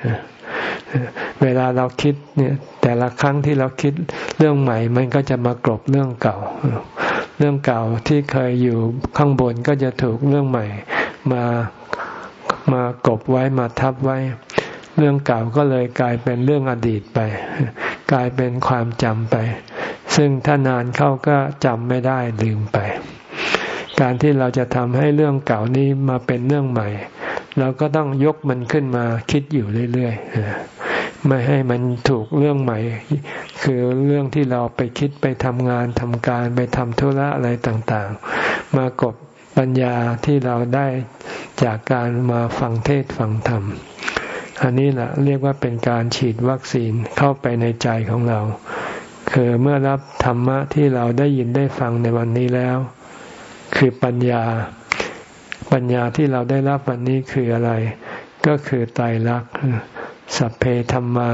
เวลาเราคิดเนี่ยแต่ละครั้งที่เราคิดเรื่องใหม่ มันก็จะมากรบเรื่องเก่า เรื่องเก่าที่เคยอยู่ข้างบนก็จะถูกเรื่องใหม่มามากบไว้มาทับไว้ เรื่องเก่าก็เลยกลายเป็นเรื่องอดีตไป กลายเป็นความจำไป ซึ่งถ้านานเข้าก็จำไม่ได้ลืมไป การที่เราจะทำให้เรื่องเก่านี้มาเป็นเรื่องใหม่ เราก็ต้องยกมันขึ้นมาคิดอยู่เรื่อยๆไม่ให้มันถูกเรื่องใหม่ คือเรื่องที่เราไปคิดไปทำงานทำการไปทำธุระอะไรต่างๆ มากบปัญญาที่เราได้จากการมาฟังเทศฟังธรรม อันนี้แหละเรียกว่าเป็นการฉีดวัคซีนเข้าไปในใจของเรา คือเมื่อรับธรรมะที่เราได้ยินได้ฟังในวันนี้แล้ว คือปัญญา ปัญญาที่เราได้รับวันนี้คืออะไร ก็คือไตรลักษณ์สัพเพธรรมา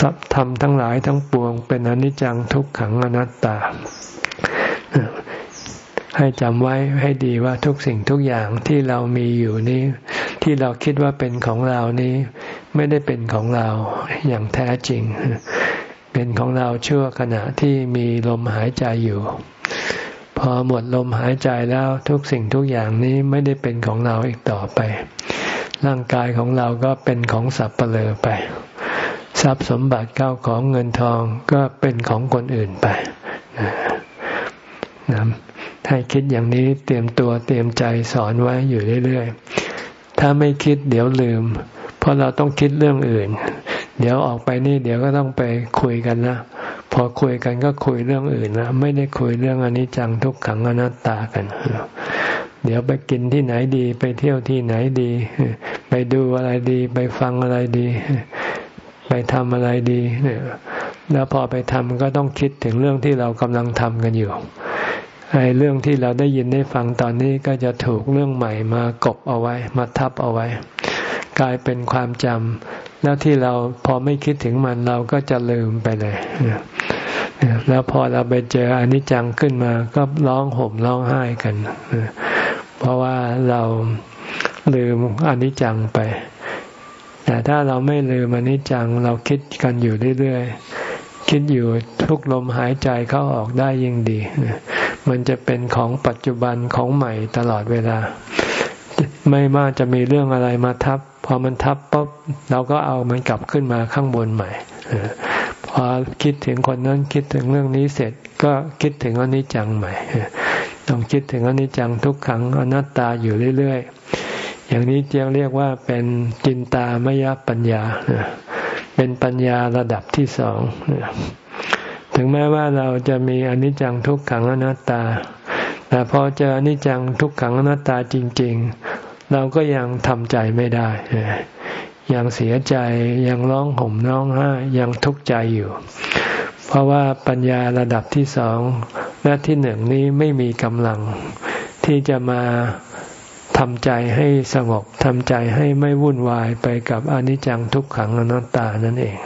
สัพธรรมทั้งหลายทั้งปวง เป็นอนิจจังทุกขังอนัตตา ให้จำไว้ให้ดีว่าทุกสิ่งทุกอย่างที่เรามีอยู่นี้ ที่เราคิดว่าเป็นของเรานี้ ไม่ได้เป็นของเราอย่างแท้จริง เป็นของเราชั่วขณะที่มีลมหายใจอยู่ พอหมดลมหายใจแล้วทุกสิ่งทุกอย่างนี้ไม่ได้เป็นของเราอีกต่อไป ร่างกายของเราก็เป็นของสับเปลือไป ทรัพย์สมบัติเก้าของเงินทองก็เป็นของคนอื่นไปนะ ให้คิดอย่างนี้เตรียมตัวเตรียมใจสอนไว้อยู่เรื่อยๆ ถ้าไม่คิดเดี๋ยวลืม เพราะเราต้องคิดเรื่องอื่น เดี๋ยวออกไปนี่เดี๋ยวก็ต้องไปคุยกันนะพอคุยกันก็คุยเรื่องอื่นนะไม่ได้คุยเรื่องอนิจจังทุกขังอนัตตากัน เดี๋ยวไปกินที่ไหนดี ไปเที่ยวที่ไหนดี ไปดูอะไรดี ไปฟังอะไรดี ไปทำอะไรดีเนี่ยแล้วพอไปทำก็ต้องคิดถึงเรื่องที่เรากำลังทำกันอยู่ ไอ้เรื่องที่เราได้ยินได้ฟังตอนนี้ก็จะถูกเรื่องใหม่มากบเอาไว้ มาทับเอาไว้ กลายเป็นความจำแล้วที่เราพอไม่คิดถึงมันเราก็จะลืมไปเลยแล้วพอเราไปเจออนิจจังขึ้นมาก็ร้องห่มร้องไห้กัน เพราะว่าเราลืมอนิจจังไป แต่ถ้าเราไม่ลืมอนิจจังเราคิดกันอยู่เรื่อยๆ คิดอยู่ทุกลมหายใจเข้าออกได้ยิ่งดี มันจะเป็นของปัจจุบันของใหม่ตลอดเวลา ไม่ว่าจะมีเรื่องอะไรมาทับ พอมันทับปุ๊บเราก็เอามันกลับขึ้นมาข้างบนใหม่พอคิดถึงคนนั้นคิดถึงเรื่องนี้เสร็จก็คิดถึงอนิจจังใหม่ต้องคิดถึงอนิจจังทุกขังอนัตตาอยู่เรื่อยๆ อย่างนี้เจียเรียกว่าเป็นจินตามยปัญญา เป็นปัญญาระดับที่สอง ถึงแม้ว่าเราจะมีอนิจจังทุกขังอนัตตา แต่พอเจออนิจจังทุกขังอนัตตาจริง ๆ เราก็ยังทำใจไม่ได้ยังเสียใจยังร้องห่มร้องไห้ยังทุกข์ใจอยู่ เพราะว่าปัญญาระดับที่สองและที่หนึ่งนี้ไม่มีกำลัง ที่จะมาทำใจให้สงบทำใจให้ไม่วุ่นวายไปกับอนิจจังทุกขังอนัตตานั่นเอง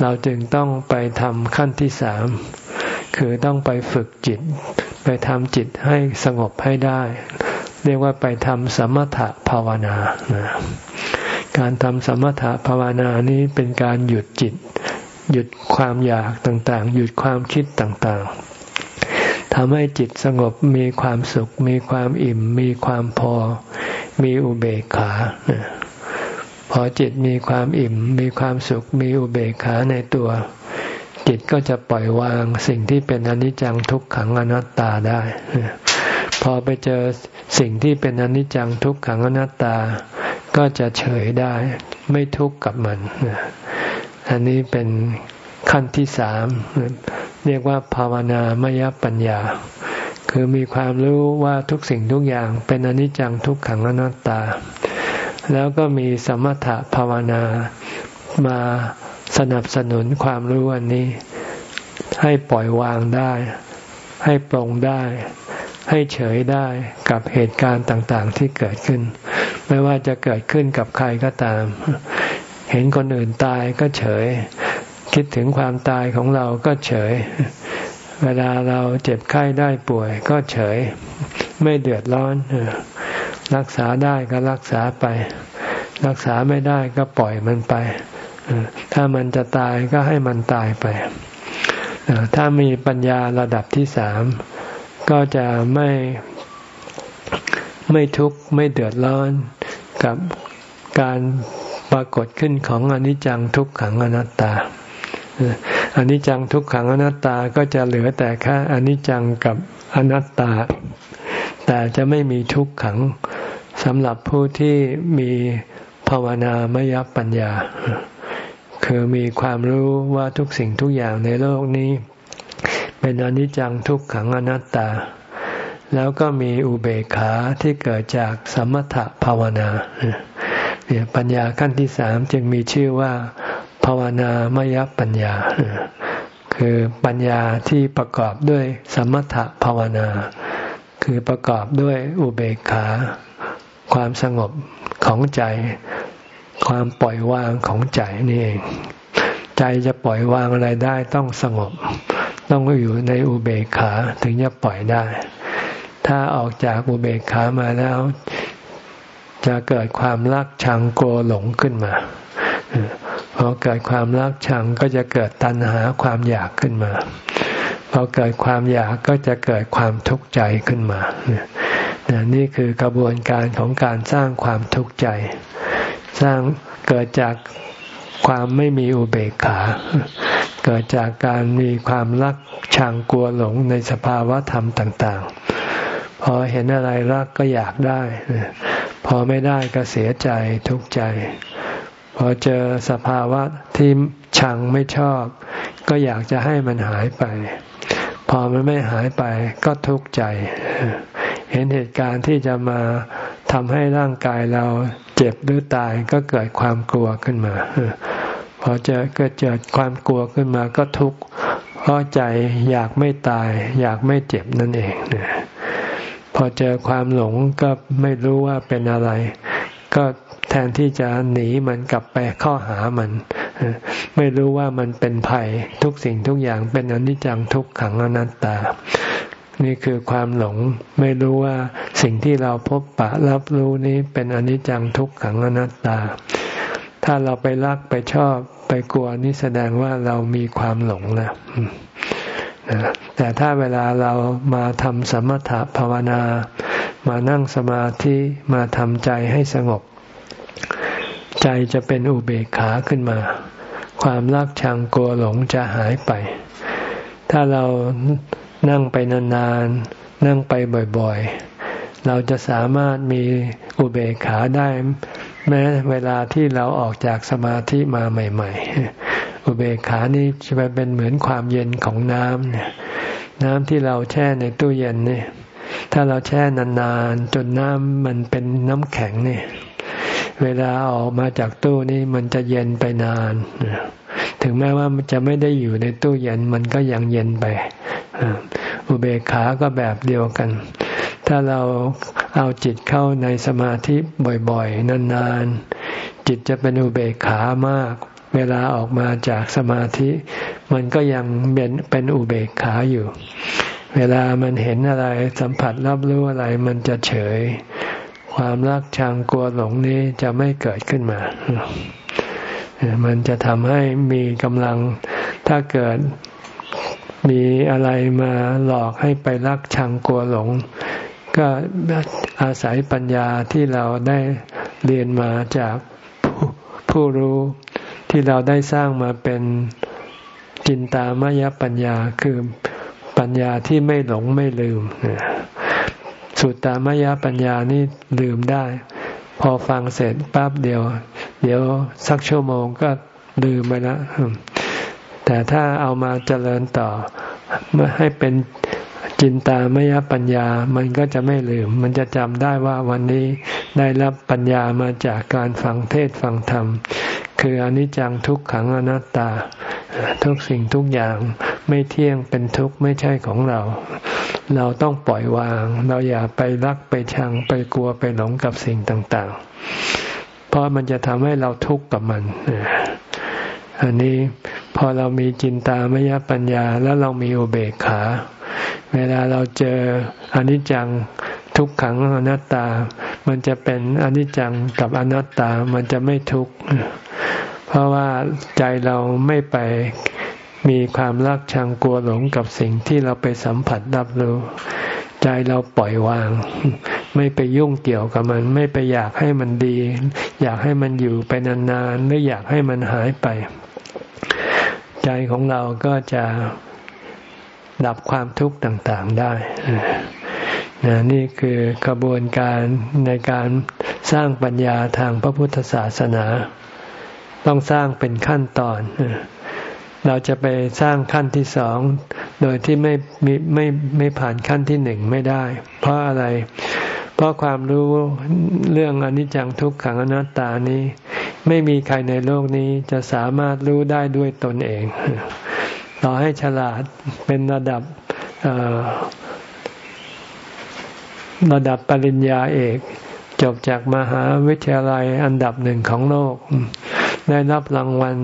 เราจึงต้องไปทำขั้นที่สาม คือต้องไปฝึกจิต ไปทำจิตให้สงบให้ได้ เรียกว่าไปทำสมถะภาวนา การทำสมถะภาวนานี้เป็นการหยุดจิต หยุดความอยากต่างๆ หยุดความคิดต่างๆทำให้จิตสงบมีความสุข มีความอิ่ม มีความพอ มีอุเบกขา พอจิตมีความอิ่ม มีความสุข มีอุเบกขาในตัว จิตก็จะปล่อยวางสิ่งที่เป็นอนิจจังทุกขังอนัตตาได้ พอไปเจอสิ่งที่เป็นอนิจจังทุกขังอนัตตา ก็จะเฉยได้ ไม่ทุกข์กับมัน อันนี้เป็นขั้นที่สามเรียกว่าภาวนามยปัญญา คือมีความรู้ว่าทุกสิ่งทุกอย่างเป็นอนิจจังทุกขังอนัตตา แล้วก็มีสมถะภาวนามาสนับสนุนความรู้อันนี้ ให้ปล่อยวางได้ ให้ปลงได้ ให้เฉยได้กับเหตุการณ์ต่างๆ ที่เกิดขึ้น ไม่ว่าจะเกิดขึ้นกับใครก็ตาม เห็นคนอื่นตายก็เฉย คิดถึงความตายของเราก็เฉย เวลาเราเจ็บไข้ได้ป่วยก็เฉย ไม่เดือดร้อน รักษาได้ก็รักษาไป รักษาไม่ได้ก็ปล่อยมันไป ถ้ามันจะตายก็ให้มันตายไป ถ้ามีปัญญาระดับที่สามก็จะไม่ไม่ทุกข์ไม่เดือดร้อนกับการปรากฏขึ้นของอนิจจังทุกขังอนัตตาอนิจจังทุกขังอนัตตาก็จะเหลือแต่แค่อนิจจังกับอนัตตา แต่จะไม่มีทุกขังสำหรับผู้ที่มีภาวนามยปัญญา คือมีความรู้ว่าทุกสิ่งทุกอย่างในโลกนี้ เป็นอนิจจังทุกขังอนัตตา แล้วก็มีอุเบกขาที่เกิดจากสมถภาวนาเนี่ยปัญญาขั้นที่สามจึงมีชื่อว่า ภาวนามยปัญญา คือปัญญาที่ประกอบด้วยสมถภาวนา คือประกอบด้วยอุเบกขา ความสงบของใจ ความปล่อยวางของใจนี่เอง ใจจะปล่อยวางอะไรได้ต้องสงบ ต้องอยู่ในอุเบกขาถึงจะปล่อยได้ ถ้าออกจากอุเบกขามาแล้ว จะเกิดความรักชังโกรหลงขึ้นมาพอเกิดความรักชังก็จะเกิดตัณหาความอยากขึ้นมา พอเกิดความอยากก็จะเกิดความทุกข์ใจขึ้นมานี่คือกระบวนการของการสร้างความทุกข์ใจ สร้างเกิดจากความไม่มีอุเบกขา เกิดจากการมีความรักชังกลัวหลงในสภาวะธรรมต่าง ๆ พอเห็นอะไรรักก็อยากได้ พอไม่ได้ก็เสียใจทุกข์ใจ พอเจอสภาวะที่ชังไม่ชอบ ก็อยากจะให้มันหายไป พอมันไม่หายไปก็ทุกข์ใจ เห็นเหตุการณ์ที่จะมาทำให้ร่างกายเราเจ็บหรือตายก็เกิดความกลัวขึ้นมา พอเจอเกิดเกิดความกลัวขึ้นมาก็ทุกข์เพราะใจอยากไม่ตาย อยากไม่เจ็บนั่นเองพอเจอความหลงก็ไม่รู้ว่าเป็นอะไร ก็ แทนที่จะหนีมันกลับไปข้อหามัน ไม่รู้ว่ามันเป็นภัยทุกสิ่งทุกอย่างเป็นอนิจจังทุกขังอนัตตา นี่คือความหลงไม่รู้ว่าสิ่งที่เราพบปะรับรู้นี้เป็นอนิจจังทุกขังอนัตตา ถ้าเราไปรักไปชอบไปกลัวนี่แสดงว่าเรามีความหลงแล้วแต่ถ้าเวลาเรามาทำสมถะภาวนา มานั่งสมาธิมาทำใจให้สงบ ใจจะเป็นอุเบกขาขึ้นมา ความรักชังกลัวหลงจะหายไป ถ้าเรานั่งไปนานๆ นั่งไปบ่อยๆ เราจะสามารถมีอุเบกขาได้ แม้เวลาที่เราออกจากสมาธิมาใหม่ ๆ อุเบกขานี่จะเป็นเหมือนความเย็นของน้ำเนี่ยน้ำที่เราแช่ในตู้เย็นเนี่ยถ้าเราแช่นานๆ จนน้ำมันเป็นน้ำแข็งเนี่ย เวลาออกมาจากตู้นี่มันจะเย็นไปนาน ถึงแม้ว่ามันจะไม่ได้อยู่ในตู้เย็นมันก็ยังเย็นไป อุเบกขาก็แบบเดียวกัน ถ้าเราเอาจิตเข้าในสมาธิบ่อยๆ นานๆ จิตจะเป็นอุเบกขามาก เวลาออกมาจากสมาธิ มันก็ยังเป็นเป็นอุเบกขาอยู่ เวลามันเห็นอะไรสัมผัสรับรู้อะไรมันจะเฉย ความรักชังกลัวหลงนี้จะไม่เกิดขึ้นมา มันจะทำให้มีกำลัง ถ้าเกิดมีอะไรมาหลอกให้ไปรักชังกลัวหลง ก็อาศัยปัญญาที่เราได้เรียนมาจากผู้รู้ที่เราได้สร้างมาเป็นจินตามยปัญญาคือปัญญาที่ไม่หลงไม่ลืม สุตตามยปัญญานี่ลืมได้ พอฟังเสร็จปั๊บเดียว เดี๋ยวสักชั่วโมงก็ลืมไปล้วแต่ถ้าเอามาเจริญต่อให้เป็นจินตามยปัญญา มันก็จะไม่ลืม มันจะจำได้ว่าวันนี้ได้รับปัญญามาจากการฟังเทศฟังธรรม คืออนิจจังทุกขังอนัตตา ทุกสิ่งทุกอย่าง ไม่เที่ยงเป็นทุกข์ไม่ใช่ของเรา เราต้องปล่อยวาง เราอย่าไปรักไปชังไปกลัวไปหลงกับสิ่งต่างๆ เพราะมันจะทำให้เราทุกข์กับมันอันนี้พอเรามีจินตามยปัญญาแล้วเรามีอุเบกขา เวลาเราเจออนิจจังทุกขังอนัตตา มันจะเป็นอนิจจังกับอนัตตามันจะไม่ทุกข์เพราะว่าใจเราไม่ไป มีความรักชังกลัวหลงกับสิ่งที่เราไปสัมผัสรับรู้ ใจเราปล่อยวาง ไม่ไปยุ่งเกี่ยวกับมัน ไม่ไปอยากให้มันดี อยากให้มันอยู่ไปนานๆหรืออยากให้มันหายไป ใจของเราก็จะดับความทุกข์ต่างๆได้นนี่คือกระบวนการในการสร้างปัญญาทางพระพุทธศาสนา ต้องสร้างเป็นขั้นตอน เราจะไปสร้างขั้นที่สอง โดยที่ไม่ไม่ไม่ไม่ผ่านขั้นที่หนึ่งไม่ได้ เพราะอะไร เพราะความรู้เรื่องอนิจจังทุกขังอนัตตานี้ ไม่มีใครในโลกนี้จะสามารถรู้ได้ด้วยตนเอง ต่อให้ฉลาดเป็นระดับระดับปริญญาเอกจบจากมหาวิทยาลัยอันดับหนึ่งของโลก ได้รับรางวัล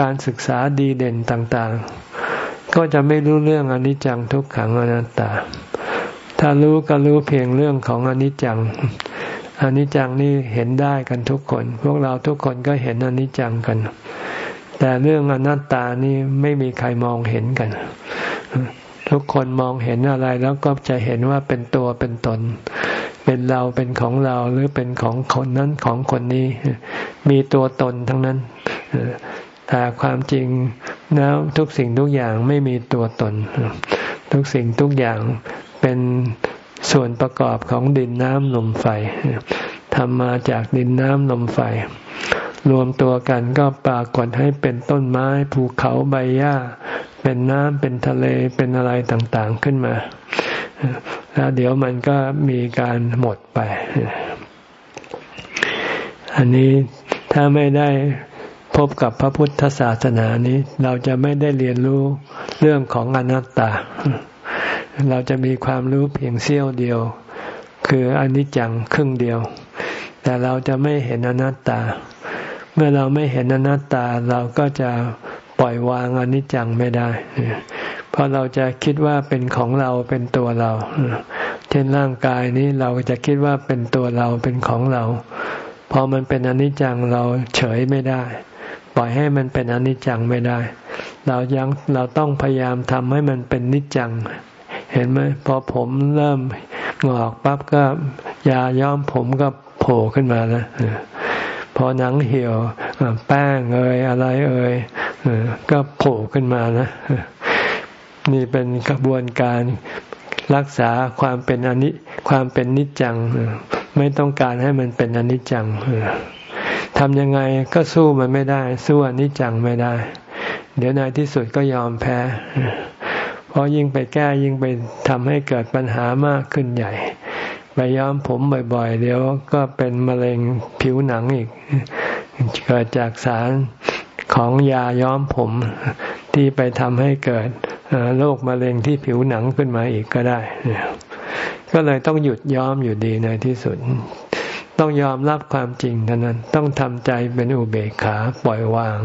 การศึกษาดีเด่นต่างๆ ก็จะไม่รู้เรื่องอนิจจังทุกขังอนัตตา ถ้ารู้ก็รู้เพียงเรื่องของอนิจจังอนิจจังนี่เห็นได้กันทุกคน พวกเราทุกคนก็เห็นอนิจจังกัน แต่เรื่องอนัตตานี่ไม่มีใครมองเห็นกัน ทุกคนมองเห็นอะไรแล้วก็จะเห็นว่าเป็นตัวเป็นตน เป็นเราเป็นของเราหรือเป็นของคนนั้นของคนนี้ มีตัวตนทั้งนั้น แต่ความจริงแล้วทุกสิ่งทุกอย่างไม่มีตัวตน ทุกสิ่งทุกอย่างเป็นส่วนประกอบของดินน้ำลมไฟทำมาจากดินน้ำลมไฟ รวมตัวกันก็ปรากฏให้เป็นต้นไม้ภูเขาใบหญ้า เป็นน้ำเป็นทะเลเป็นอะไรต่างๆขึ้นมา แล้วเดี๋ยวมันก็มีการหมดไป อันนี้ถ้าไม่ได้ พบกับพระพุทธศาสนานี้ เราจะไม่ได้เรียนรู้เรื่องของอนัตตา เราจะมีความรู้เพียงเสี้ยวเดียว คืออนิจจังครึ่งเดียว แต่เราจะไม่เห็นอนัตตา เมื่อเราไม่เห็นอนัตตาเราก็จะปล่อยวางอนิจจังไม่ได้ เพราะเราจะคิดว่าเป็นของเราเป็นตัวเรา เช่นร่างกายนี้เราจะคิดว่าเป็นตัวเราเป็นของเรา พอมันเป็นอนิจจังเราเฉยไม่ได้ ล่อยให้มันเป็นอนิจจังไม่ได้ เรายังเราต้องพยายามทำให้มันเป็นนิจจัง เห็นไหมพอผมเริ่มงอกปั๊บก็ยาย้อมผมก็โผล่ขึ้นมาแล้วพอหนังเหี่ยวแป้งเอ่ยอะไรเอ่ยก็โผล่ขึ้นมานะนี่เป็นกระบวนการรักษาความเป็นอนิความเป็นนิจจัง ไม่ต้องการให้มันเป็นอนิจจัง ทำยังไงก็สู้มันไม่ได้ สู้อนิจจังไม่ได้ เดี๋ยวในที่สุดก็ยอมแพ้ เพราะยิ่งไปแก้ยิ่งไปทำให้เกิดปัญหามากขึ้นใหญ่ ไปย้อมผมบ่อยๆ เดี๋ยวก็เป็นมะเร็งผิวหนังอีก เกิดจากสารของยาย้อมผมที่ไปทำให้เกิดโรคมะเร็งที่ผิวหนังขึ้นมาอีกก็ได้ ก็เลยต้องหยุดย้อมอยู่ดีในที่สุด ต้องยอมรับความจริงเท่านั้น ต้องทำใจเป็นอุเบกขาปล่อยวาง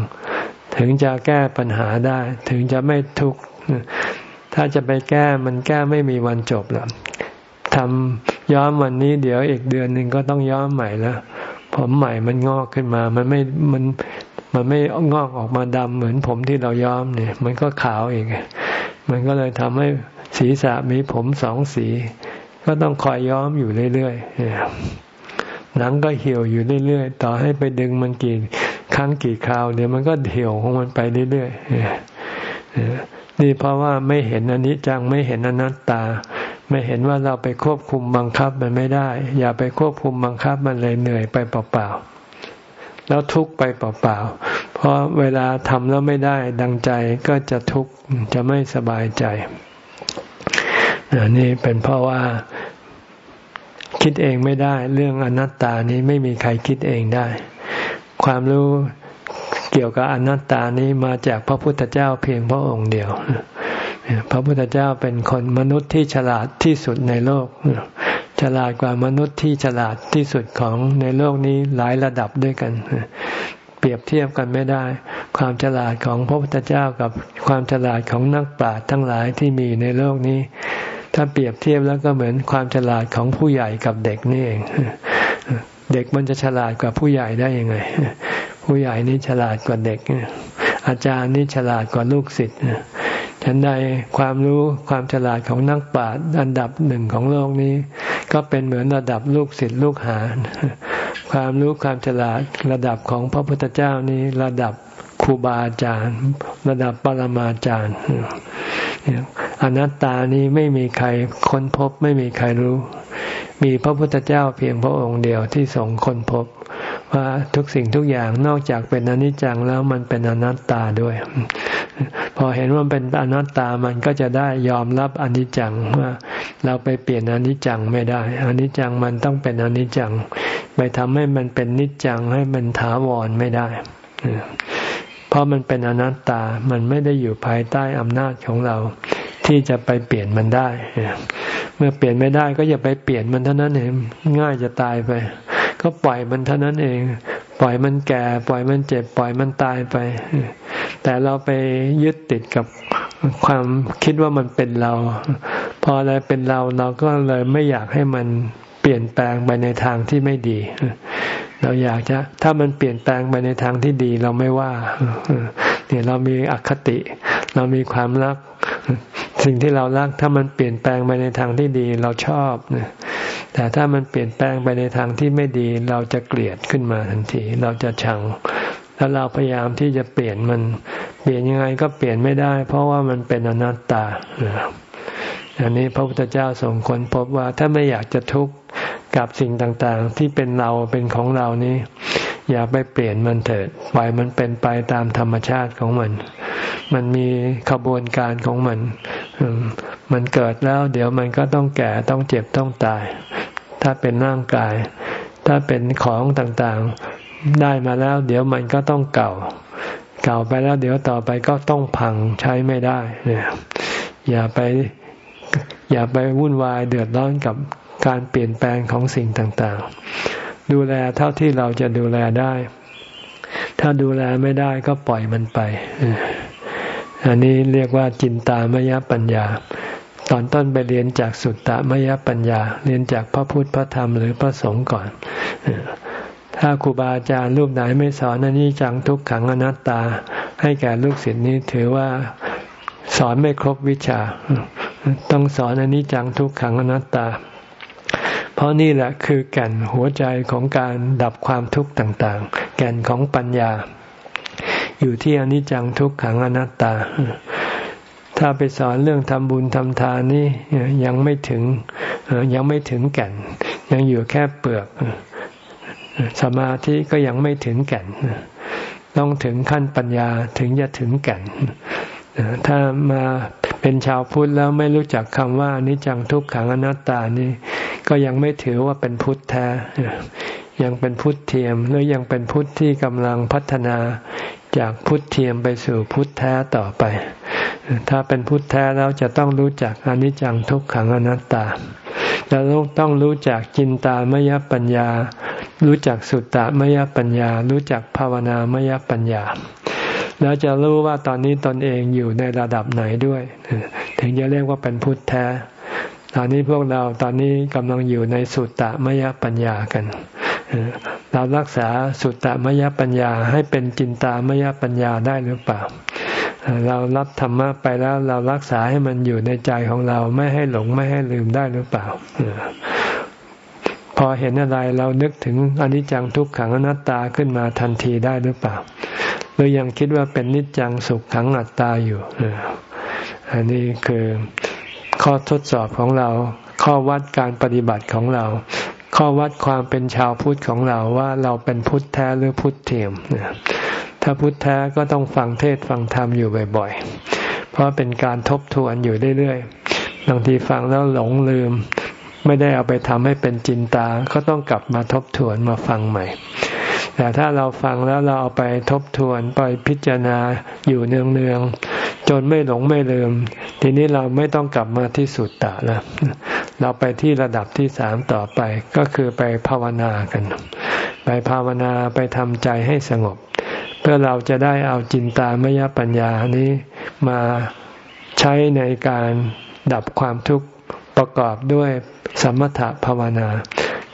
ถึงจะแก้ปัญหาได้ ถึงจะไม่ทุกข์ถ้าจะไปแก้มันแก้ไม่มีวันจบหรอกทำย้อมวันนี้เดี๋ยวอีกเดือนหนึ่งก็ต้องย้อมใหม่แล้วผมใหม่มันงอกขึ้นมา มันไม่มันมันไม่งอกออกมาดำเหมือนผมที่เราย้อมเนี่ย มันก็ขาวอีกมันก็เลยทำให้ศีรษะมีผมสองสี ก็ต้องคอยย้อมอยู่เรื่อยๆ หนังก็เหี่ยวอยู่เรื่อยๆ ต่อให้ไปดึงมันกี่ครั้งกี่คราวเดี๋ยวมันก็เหี่ยวของมันไปเรื่อยๆนี่เพราะว่าไม่เห็นอันนี้จังไม่เห็นอนัตตา ไม่เห็นว่าเราไปควบคุมบังคับมันไม่ได้ อย่าไปควบคุมบังคับมันเลยเหนื่อยไปเปล่าๆแล้วทุกไปเปล่าๆเพราะเวลาทำแล้วไม่ได้ดังใจก็จะทุกข์จะไม่สบายใจนี่เป็นเพราะว่า คิดเองไม่ได้ เรื่องอนัตตานี้ไม่มีใครคิดเองได้ ความรู้เกี่ยวกับอนัตตานี้มาจากพระพุทธเจ้าเพียงพระองค์เดียว พระพุทธเจ้าเป็นคนมนุษย์ที่ฉลาดที่สุดในโลก ฉลาดกว่ามนุษย์ที่ฉลาดที่สุดของในโลกนี้หลายระดับด้วยกัน เปรียบเทียบกันไม่ได้ ความฉลาดของพระพุทธเจ้ากับความฉลาดของนักปราชญ์ทั้งหลายที่มีในโลกนี้ ถ้าเปรียบเทียบแล้วก็เหมือนความฉลาดของผู้ใหญ่กับเด็กนี่เอง เด็กมันจะฉลาดกว่าผู้ใหญ่ได้ยังไง ผู้ใหญ่นี่ฉลาดกว่าเด็ก อาจารย์นี่ฉลาดกว่าลูกศิษย์ฉันใดความรู้ความฉลาดของนักปราชญ์อันดับหนึ่งของโลกนี้ ก็เป็นเหมือนระดับลูกศิษย์ลูกหา ความรู้ความฉลาดระดับของพระพุทธเจ้านี้ระดับครูบาอาจารย์ ระดับปรมาจารย์ อนัตตานี้ไม่มีใครค้นพบไม่มีใครรู้ มีพระพุทธเจ้าเพียงพระองค์เดียวที่ทรงค้นพบ ว่าทุกสิ่งทุกอย่างนอกจากเป็นอนิจจังแล้วมันเป็นอนัตตาด้วย พอเห็นว่าเป็นอนัตตามันก็จะได้ยอมรับอนิจจังว่าเราไปเปลี่ยนอนิจจังไม่ได้อนิจจังมันต้องเป็นอนิจจัง ไปทำให้มันเป็นนิจจังให้มันถาวรไม่ได้ เพราะมันเป็นอนัตตา มันไม่ได้อยู่ภายใต้อำนาจของเรา ที่จะไปเปลี่ยนมันได้ เมื่อเปลี่ยนไม่ได้ก็อย่าไปเปลี่ยนมันเท่านั้นเองง่ายจะตายไป ก็ปล่อยมันเท่านั้นเอง ปล่อยมันแก่ ปล่อยมันเจ็บ ปล่อยมันตายไป แต่เราไปยึดติดกับความคิดว่ามันเป็นเรา พออะไรเป็นเราเราก็เลยไม่อยากให้มันเปลี่ยนแปลงไปในทางที่ไม่ดี เราอยากจะถ้ามันเปลี่ยนแปลงไปในทางที่ดีเราไม่ว่าเนี่ยเรามีอคติ เรามีความรัก สิ่งที่เรารักถ้ามันเปลี่ยนแปลงไปในทางที่ดีเราชอบแต่ถ้ามันเปลี่ยนแปลงไปในทางที่ไม่ดีเราจะเกลียดขึ้นมาทันที เราจะชัง แล้วเราพยายามที่จะเปลี่ยนมัน เปลี่ยนยังไงก็เปลี่ยนไม่ได้ เพราะว่ามันเป็นอนัตตาอันนี้พระพุทธเจ้าส่งคนพบว่าถ้าไม่อยากจะทุกข์ กับสิ่งต่างๆ ที่เป็นเราเป็นของเรานี้ อย่าไปเปลี่ยนมันเถิดปล่อยมันเป็นไปตามธรรมชาติของมัน มันมีขบวนการของมัน มันเกิดแล้ว เดี๋ยวมันก็ต้องแก่ต้องเจ็บต้องตาย ถ้าเป็นร่างกาย ถ้าเป็นของต่างๆ ได้มาแล้ว เดี๋ยวมันก็ต้องเก่า เก่าไปแล้วเดี๋ยวต่อไปก็ต้องพังใช้ไม่ได้เนี่ยอย่าไปอย่าไปวุ่นวายเดือดร้อนกับ การเปลี่ยนแปลงของสิ่งต่างๆ ดูแลเท่าที่เราจะดูแลได้ ถ้าดูแลไม่ได้ก็ปล่อยมันไป อันนี้เรียกว่าจินตามยปัญญา ตอนต้นไปเรียนจากสุตตมยปัญญา เรียนจากพระพุทธพระธรรมหรือพระสงฆ์ก่อนถ้าครูบาอาจารย์รูปไหนไม่สอนอนิจจังทุกขังอนัตตา ให้แก่ลูกศิษย์นี้ถือว่าสอนไม่ครบวิชา ต้องสอนอนิจจังทุกขังอนัตตา เพราะนี่แหละคือแก่นหัวใจของการดับความทุกข์ต่างๆ แก่นของปัญญา อยู่ที่อนิจจังทุกขังอนัตตา ถ้าไปสอนเรื่องทำบุญทำทานนี่ยังไม่ถึงยังไม่ถึงแก่น ยังอยู่แค่เปลือกสมาธิก็ยังไม่ถึงแก่น ต้องถึงขั้นปัญญาถึงจะถึงแก่น ถ้ามาเป็นชาวพุทธแล้วไม่รู้จักคำว่านิจังทุกขังอนัตตานี่ ก็ยังไม่ถือว่าเป็นพุทธแท้ยังเป็นพุทธเทียมหรือยังเป็นพุทธที่กำลังพัฒนาจากพุทธเทียมไปสู่พุทธแท้ต่อไป ถ้าเป็นพุทธแท้แล้วจะต้องรู้จักอนิจจังทุกขังอนัตตาจะต้องรู้จักจินตามยปัญญา รู้จักสุตตะมยปัญญา รู้จักภาวนามยปัญญา แล้วจะรู้ว่าตอนนี้ตนเองอยู่ในระดับไหนด้วย ถึงจะเรียกว่าเป็นพุทธแท้ ตอนนี้พวกเราตอนนี้กำลังอยู่ในสุตตะมยปัญญากันเรารักษาสุตตะมยปัญญาให้เป็นจินตามยปัญญาได้หรือเปล่า เรารับธรรมะไปแล้วเรารักษาให้มันอยู่ในใจของเราไม่ให้หลงไม่ให้ลืมได้หรือเปล่า พอเห็นอะไรเรานึกถึงอนิจจังทุกขังอนัตตาขึ้นมาทันทีได้หรือเปล่าหรือยังคิดว่าเป็นนิจจังสุขขังอัตตาอยู่อันนี้คือ ข้อทดสอบของเรา ข้อวัดการปฏิบัติของเรา ข้อวัดความเป็นชาวพุทธของเราว่าเราเป็นพุทธแท้หรือพุทธเทียมถ้าพุทธแท้ก็ต้องฟังเทศฟังธรรมอยู่บ่อยๆ เพราะเป็นการทบทวนอยู่เรื่อยๆ บางทีฟังแล้วหลงลืม ไม่ได้เอาไปทำให้เป็นจินตา ก็ต้องกลับมาทบทวนมาฟังใหม่ แต่ถ้าเราฟังแล้วเราเอาไปทบทวนไปพิจารณาอยู่เนืองๆจนไม่หลงไม่ลืม ทีนี้เราไม่ต้องกลับมาที่สุดตะแล้วเราไปที่ระดับที่สามต่อไปก็คือไปภาวนากัน ไปภาวนาไปทำใจให้สงบ เพื่อเราจะได้เอาจินตามยปัญญานี้มาใช้ในการดับความทุกข์ประกอบด้วยสมถภาวนา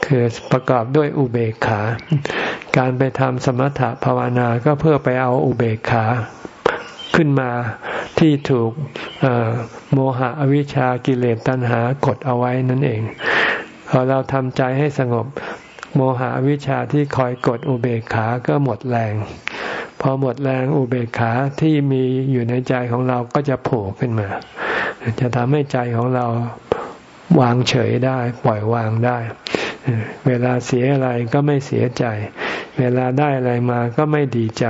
คือประกอบด้วยอุเบกขา การไปทำสมถะภาวนาก็เพื่อไปเอาอุเบกขาขึ้นมาที่ถูกโมหะอวิชชากิเลสตัณหากดเอาไว้นั่นเอง พอเราทำใจให้สงบโมหะวิชาที่คอยกดอุเบกขาก็หมดแรง พอหมดแรงอุเบกขาที่มีอยู่ในใจของเราก็จะโผล่ขึ้นมา จะทำให้ใจของเราวางเฉยได้ ปล่อยวางได้ เวลาเสียอะไรก็ไม่เสียใจ เวลาได้อะไรมาก็ไม่ดีใจ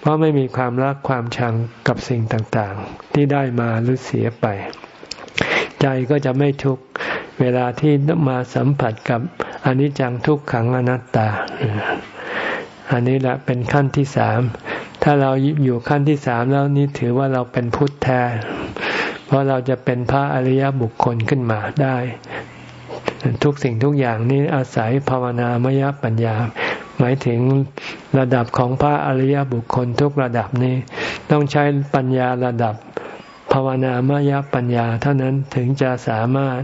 เพราะไม่มีความรักความชังกับสิ่งต่างๆ ที่ได้มาหรือเสียไป ใจก็จะไม่ทุกข์เวลาที่มาสัมผัสกับอนิจจังทุกขังอนัตตา อันนี้แหละเป็นขั้นที่สาม ถ้าเราอยู่ขั้นที่สามแล้วนี่ถือว่าเราเป็นพุทธแท้ เพราะเราจะเป็นพระอริยบุคคลขึ้นมาได้ ทุกสิ่งทุกอย่างนี้อาศัยภาวนามยปัญญา หมายถึงระดับของพระอริยบุคคลทุกระดับนี้ ต้องใช้ปัญญาระดับภาวนามยปัญญาเท่านั้นถึงจะสามารถ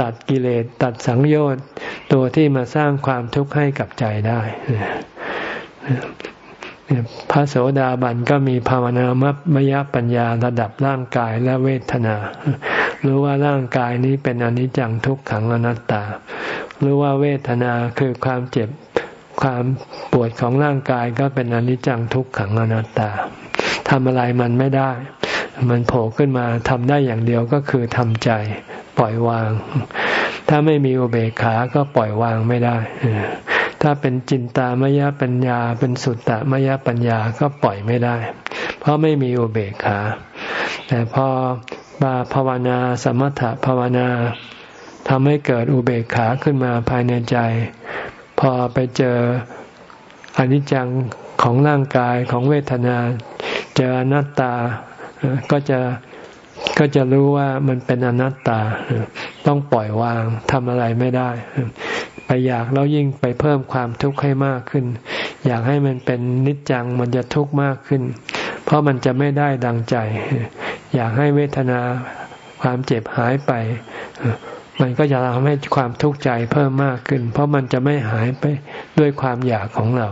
ตัดกิเลสตัดสังโยชน์ตัวที่มาสร้างความทุกข์ให้กับใจได้พระโสดาบันก็มีภาวนามัมยปัญญาระดับร่างกายและเวทนา รู้ว่าร่างกายนี้เป็นอนิจจังทุกขังอนัตตา รู้ว่าเวทนาคือความเจ็บ ความปวดของร่างกายก็เป็นอนิจจังทุกขังอนัตตาทำอะไรมันไม่ได้ มันโผล่ขึ้นมาทำได้อย่างเดียวก็คือทำใจ ปล่อยวาง ถ้าไม่มีอุเบกขาก็ปล่อยวางไม่ได้ ถ้าเป็นจินตามยปัญญา เป็นสุตตมยปัญญาก็ปล่อยไม่ได้ เพราะไม่มีอุเบกขา แต่พอมาภาวนาสมถะภาวนาทำให้เกิดอุเบกขาขึ้นมาภายในใจ พอไปเจออนิจจังของร่างกายของเวทนา เจออนัตตาก็จะก็จะรู้ว่ามันเป็นอนัตตา ต้องปล่อยวางทำอะไรไม่ได้ ไปอยากแล้วยิ่งไปเพิ่มความทุกข์ให้มากขึ้น อยากให้มันเป็นนิจจังมันจะทุกข์มากขึ้น เพราะมันจะไม่ได้ดังใจ อยากให้เวทนาความเจ็บหายไป มันก็จะทำให้ความทุกข์ใจเพิ่มมากขึ้น เพราะมันจะไม่หายไปด้วยความอยากของเรา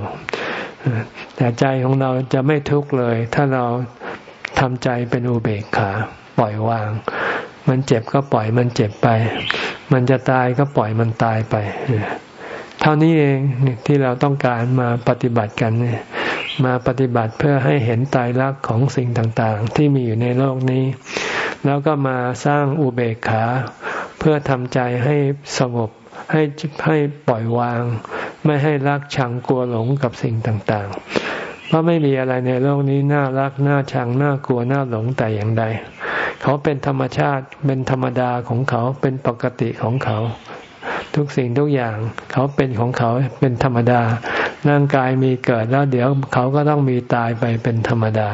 แต่ใจของเราจะไม่ทุกข์เลย ถ้าเราทำใจเป็นอุเบกขาปล่อยวาง มันเจ็บก็ปล่อยมันเจ็บไป มันจะตายก็ปล่อยมันตายไป เท่านี้เองที่เราต้องการมาปฏิบัติกันเนี่ยมาปฏิบัติเพื่อให้เห็นตายรักของสิ่งต่างๆ ที่มีอยู่ในโลกนี้ แล้วก็มาสร้างอุเบกขา เพื่อทำใจให้สงบให้ให้ปล่อยวาง ไม่ให้รักชังกลัวหลงกับสิ่งต่างๆ เพราะไม่มีอะไรในโลกนี้น่ารักน่าชังน่ากลัวน่าหลงแต่อย่างใด เขาเป็นธรรมชาติเป็นธรรมดาของเขาเป็นปกติของเขา ทุกสิ่งทุกอย่างเขาเป็นของเขาเป็นธรรมดา ร่างกายมีเกิดแล้วเดี๋ยวเขาก็ต้องมีตายไปเป็นธรรมดา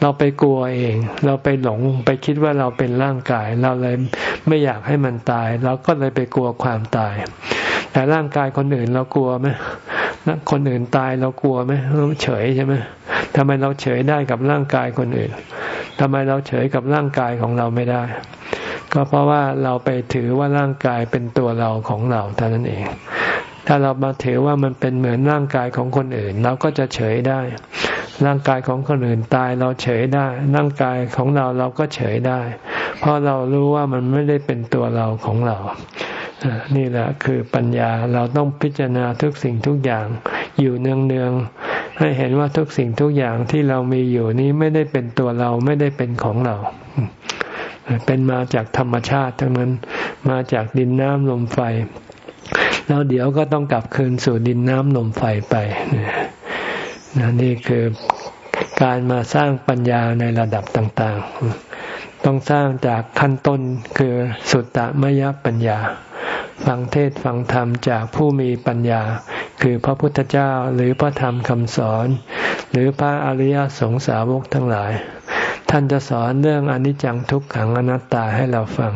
เราไปกลัวเอง เราไปหลงไปคิดว่าเราเป็นร่างกาย เราเลย ไม่อยากให้มันตายเราก็เลยไปกลัวความตาย แต่ร่างกายคนอื่นเรากลัวไหมคนอื่นตายเรากลัวไหมเราเฉยใช่ไหมทำไมเราเฉยได้กับร่างกายคนอื่นทำไมเราเฉยกับร่างกายของเราไม่ได้ ก็เพราะว่าเราไปถือว่าร่างกายเป็นตัวเราของเราเท่านั้นเอง ถ้าเรามาถือว่ามันเป็นเหมือนร่างกายของคนอื่น เราก็จะเฉยได้ ร่างกายของคนอื่นตายเราเฉยได้ ร่างกายของเราเราก็เฉยได้ เพราะเรารู้ว่ามันไม่ได้เป็นตัวเราของเรา นี่แหละคือปัญญาเราต้องพิจารณาทุกสิ่งทุกอย่างอยู่เนืองๆให้เห็นว่าทุกสิ่งทุกอย่างที่เรามีอยู่นี้ไม่ได้เป็นตัวเราไม่ได้เป็นของเรา เป็นมาจากธรรมชาติทั้งนั้นมาจากดินน้ำลมไฟแล้วเดี๋ยวก็ต้องกลับคืนสู่ดินน้ำลมไฟไปน นี่คือการมาสร้างปัญญาในระดับต่างๆ ต้องสร้างจากขั้นต้นคือสุตตะมยปัญญา ฟังเทศฟังธรรมจากผู้มีปัญญา คือพระพุทธเจ้าหรือพระธรรมคำสอน หรือพระอริยสงสาวกทั้งหลาย ท่านจะสอนเรื่องอนิจจังทุกขังอนัตตาให้เราฟัง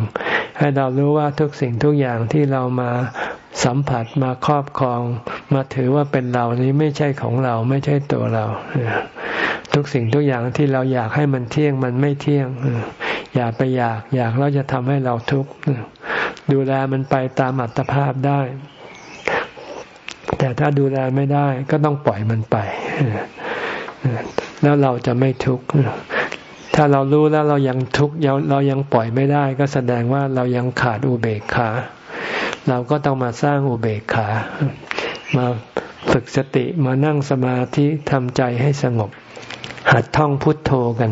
ให้เรารู้ว่าทุกสิ่งทุกอย่างที่เรามา สัมผัสมาครอบครอง มาถือว่าเป็นเรานี้ไม่ใช่ของเราไม่ใช่ตัวเรา ทุกสิ่งทุกอย่างที่เราอยากให้มันเที่ยงมันไม่เที่ยง อย่าไปอยากอยากแล้วจะทำให้เราทุกข์ดูแลมันไปตามอัตภาพได้ แต่ถ้าดูแลไม่ได้ก็ต้องปล่อยมันไป แล้วเราจะไม่ทุกข์ถ้าเรารู้แล้วเรายังทุกข์เรายังปล่อยไม่ได้ ก็แสดงว่าเรายังขาดอุเบกขา เราก็ต้องมาสร้างอุเบกขา มาฝึกสติมานั่งสมาธิทำใจให้สงบ หัดท่องพุทโธกัน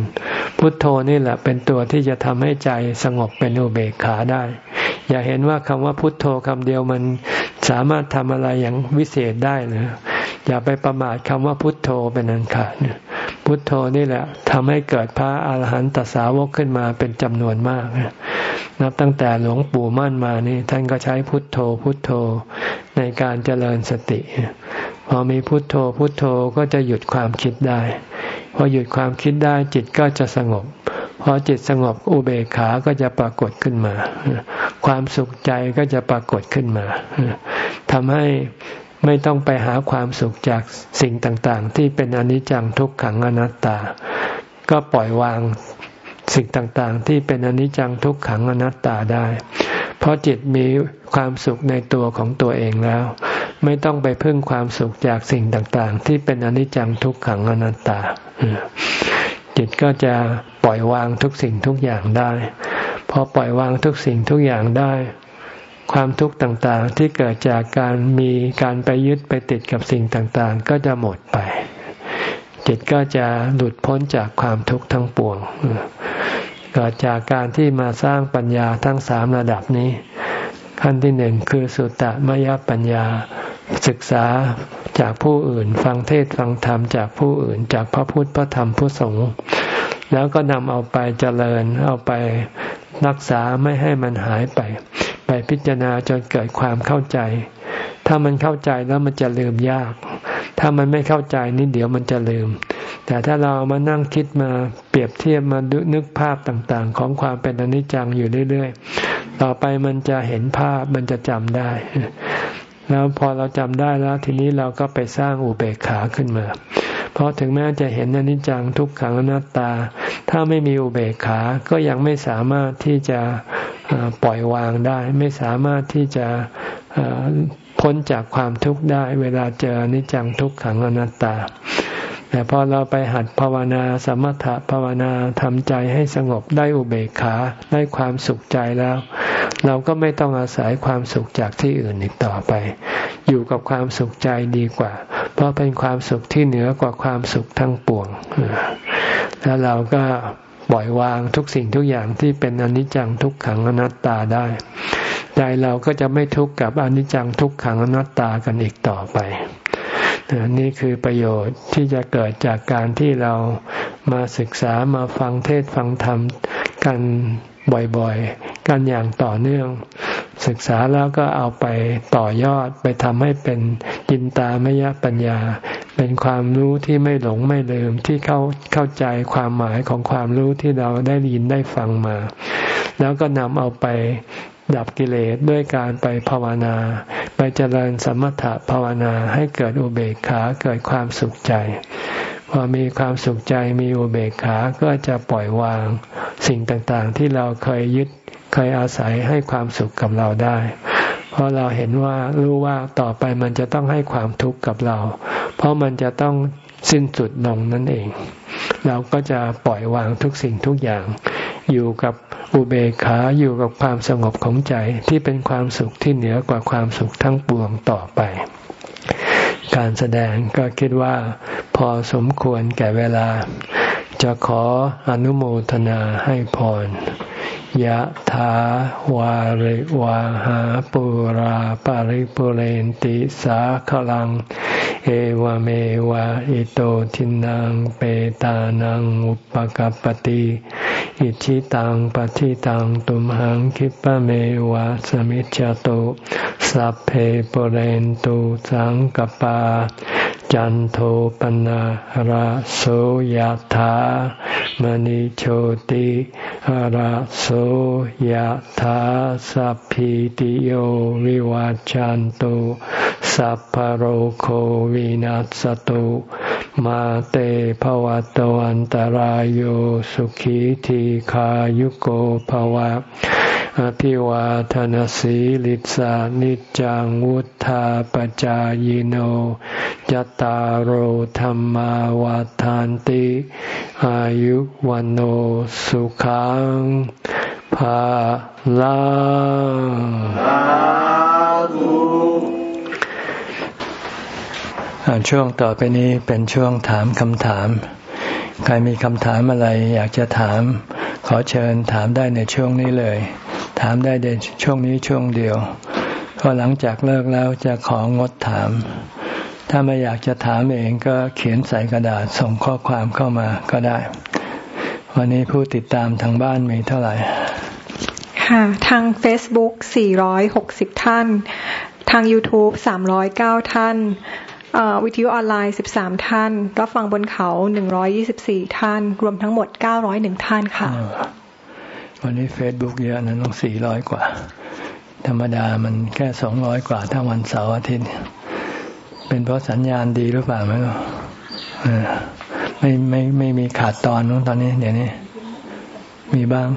พุทโธนี่แหละเป็นตัวที่จะทำให้ใจสงบเป็นอุเบกขาได้ อย่าเห็นว่าคำว่าพุทโธคำเดียวมันสามารถทำอะไรอย่างวิเศษได้นะอย่าไปประมาทคำว่าพุทโธเป็นอันขาด พุทโธนี่แหละทำให้เกิดพระอาหารหันตสาวกขึ้นมาเป็นจำนวนมาก นับตั้งแต่หลวงปู่มั่นมานี่ท่านก็ใช้พุทโธพุทโธในการเจริญสติ พอมีพุทโธพุทโธก็จะหยุดความคิดได้ พอหยุดความคิดได้จิตก็จะสงบพอจิตสงบอุเบกขาก็จะปรากฏขึ้นมา ความสุขใจก็จะปรากฏขึ้นมาทำให้ ไม่ต้องไปหาความสุขจากสิ่งต่างๆ ที่เป็นอนิจจังทุกขังอนัตตา ก็ปล่อยวางสิ่งต่างๆ ที่เป็นอนิจจังทุกขังอนัตตาได้ เพราะจิตมีความสุขในตัวของตัวเองแล้ว ไม่ต้องไปพึ่งความสุขจากสิ่งต่างๆ ที่เป็นอนิจจังทุกขังอนัตตา จิตก็จะปล่อยวางทุกสิ่งทุกอย่างได้ พอปล่อยวางทุกสิ่งทุกอย่างได้ ความทุกข์ต่างๆ ที่เกิดจากการมีการไปยึดไปติดกับสิ่งต่างๆ ก็จะหมดไป จิตก็จะหลุดพ้นจากความทุกข์ทั้งปวง เกิดจากการที่มาสร้างปัญญาทั้งสามระดับนี้ ขั้นที่หนึ่งคือสุตตะมยปัญญาศึกษาจากผู้อื่นฟังเทศฟังธรรมจากผู้อื่นจากพระพุทธพระธรรมพระสงฆ์แล้วก็นำเอาไปเจริญเอาไปรักษาไม่ให้มันหายไป ไปพิจารณาจนเกิดความเข้าใจ ถ้ามันเข้าใจแล้วมันจะลืมยาก ถ้ามันไม่เข้าใจนี่เดี๋ยวมันจะลืม แต่ถ้าเรามานั่งคิดมาเปรียบเทียบมาดูนึกภาพต่างๆ ของความเป็นอนิจจังอยู่เรื่อยๆ ต่อไปมันจะเห็นภาพมันจะจำได้ แล้วพอเราจำได้แล้วทีนี้เราก็ไปสร้างอุเบกขาขึ้นมาเพราะถึงแม้จะเห็นอนิจจังทุกขังอนัตตา ถ้าไม่มีอุเบกขา ก็ยังไม่สามารถที่จะ ปล่อยวางได้ ไม่สามารถที่จะพ้นจากความทุกข์ได้ เวลาเจอนิจังทุกขังอนัตตา แต่พอเราไปหัดภาวนาสมถะภาวนาทำใจให้สงบได้อุเบกขาได้ความสุขใจแล้ว เราก็ไม่ต้องอาศัยความสุขจากที่อื่นอีกต่อไป อยู่กับความสุขใจดีกว่า เพราะเป็นความสุขที่เหนือกว่าความสุขทั้งปวงแล้วเราก็ ปล่อยวางทุกสิ่งทุกอย่างที่เป็นอนิจจังทุกขังอนัตตาได้ ใจเราก็จะไม่ทุกข์กับอนิจจังทุกขังอนัตตากันอีกต่อไปนี่คือประโยชน์ที่จะเกิดจากการที่เรามาศึกษามาฟังเทศฟังธรรมกันบ่อยๆ กันอย่างต่อเนื่อง ศึกษาแล้วก็เอาไปต่อยอดไปทำให้เป็นจินตามยปัญญา เป็นความรู้ที่ไม่หลงไม่ลืมที่เข้าเข้าใจความหมายของความรู้ที่เราได้ยินได้ฟังมา แล้วก็นำเอาไปดับกิเลสด้วยการไปภาวนา ไปเจริญสมถะภาวนาให้เกิดอุเบกขาเกิดความสุขใจ พอมีความสุขใจมีอุเบกขาก็จะปล่อยวาง สิ่งต่างๆที่เราเคยยึดเคยอาศัยให้ความสุขกับเราได้ เพราะเราเห็นว่ารู้ว่าต่อไปมันจะต้องให้ความทุกข์กับเรา เพราะมันจะต้องสิ้นสุดลงนั่นเอง เราก็จะปล่อยวางทุกสิ่งทุกอย่าง อยู่กับอุเบกขาอยู่กับความสงบของใจที่เป็นความสุขที่เหนือกว่าความสุขทั้งปวงต่อไป การแสดงก็คิดว่าพอสมควรแก่เวลา จะขออนุโมทนาให้พร ยะถาวาริวาหาปุราปาริปุเรนติสาขลัง เอวเมวะอิโตทินังเปตานังอุปกัปติอิชิตังปฏิตังตุมหังคิปะเมวะสมิจจโตสัพเพปุเรนตุสังกปา จันโทปนะระโสยธามณิโชติระโสยธาสัพพิติโยวิวัจจันตุสัพพโรโควินัสตุมาเตภวัตวันตารโยสุขีทีขายุโกภวะ อภิวาทนสีลิสานิจังวุธาปจายโนจตารโหธรรมาวาทานติ อายุวันโอสุขังภาลังช่วงต่อไปนี้เป็นช่วงถามคำถาม ใครมีคำถามอะไร อยากจะถาม ขอเชิญถามได้ในช่วงนี้เลย ถามได้ในช่วงนี้ช่วงเดียวพอหลังจากเลิกแล้วจะของดถาม ถ้าไม่อยากจะถามเองก็เขียนใส่กระดาษส่งข้อความเข้ามาก็ได้ วันนี้ผู้ติดตามทางบ้านมีเท่าไหร่ ค่ะ ทาง Facebook 460 ท่าน ทาง YouTube 309 ท่าน วิทยุออนไลน์ 13 ท่าน รับฟังบนเขา 124 ท่าน รวมทั้งหมด 901 ท่านค่ะ วันนี้เฟซบุ๊กเยอะนะต้องสี่ร้อยกว่า ธรรมดามันแค่สองร้อยกว่าถ้าวันเสาร์อาทิตย์ เป็นเพราะสัญญาณดีหรือเปล่าไม่รู้ไม่ไม่ไม่มีขาดตอนนู้นตอนนี้ เดี๋ยวนี้ มีบ้าง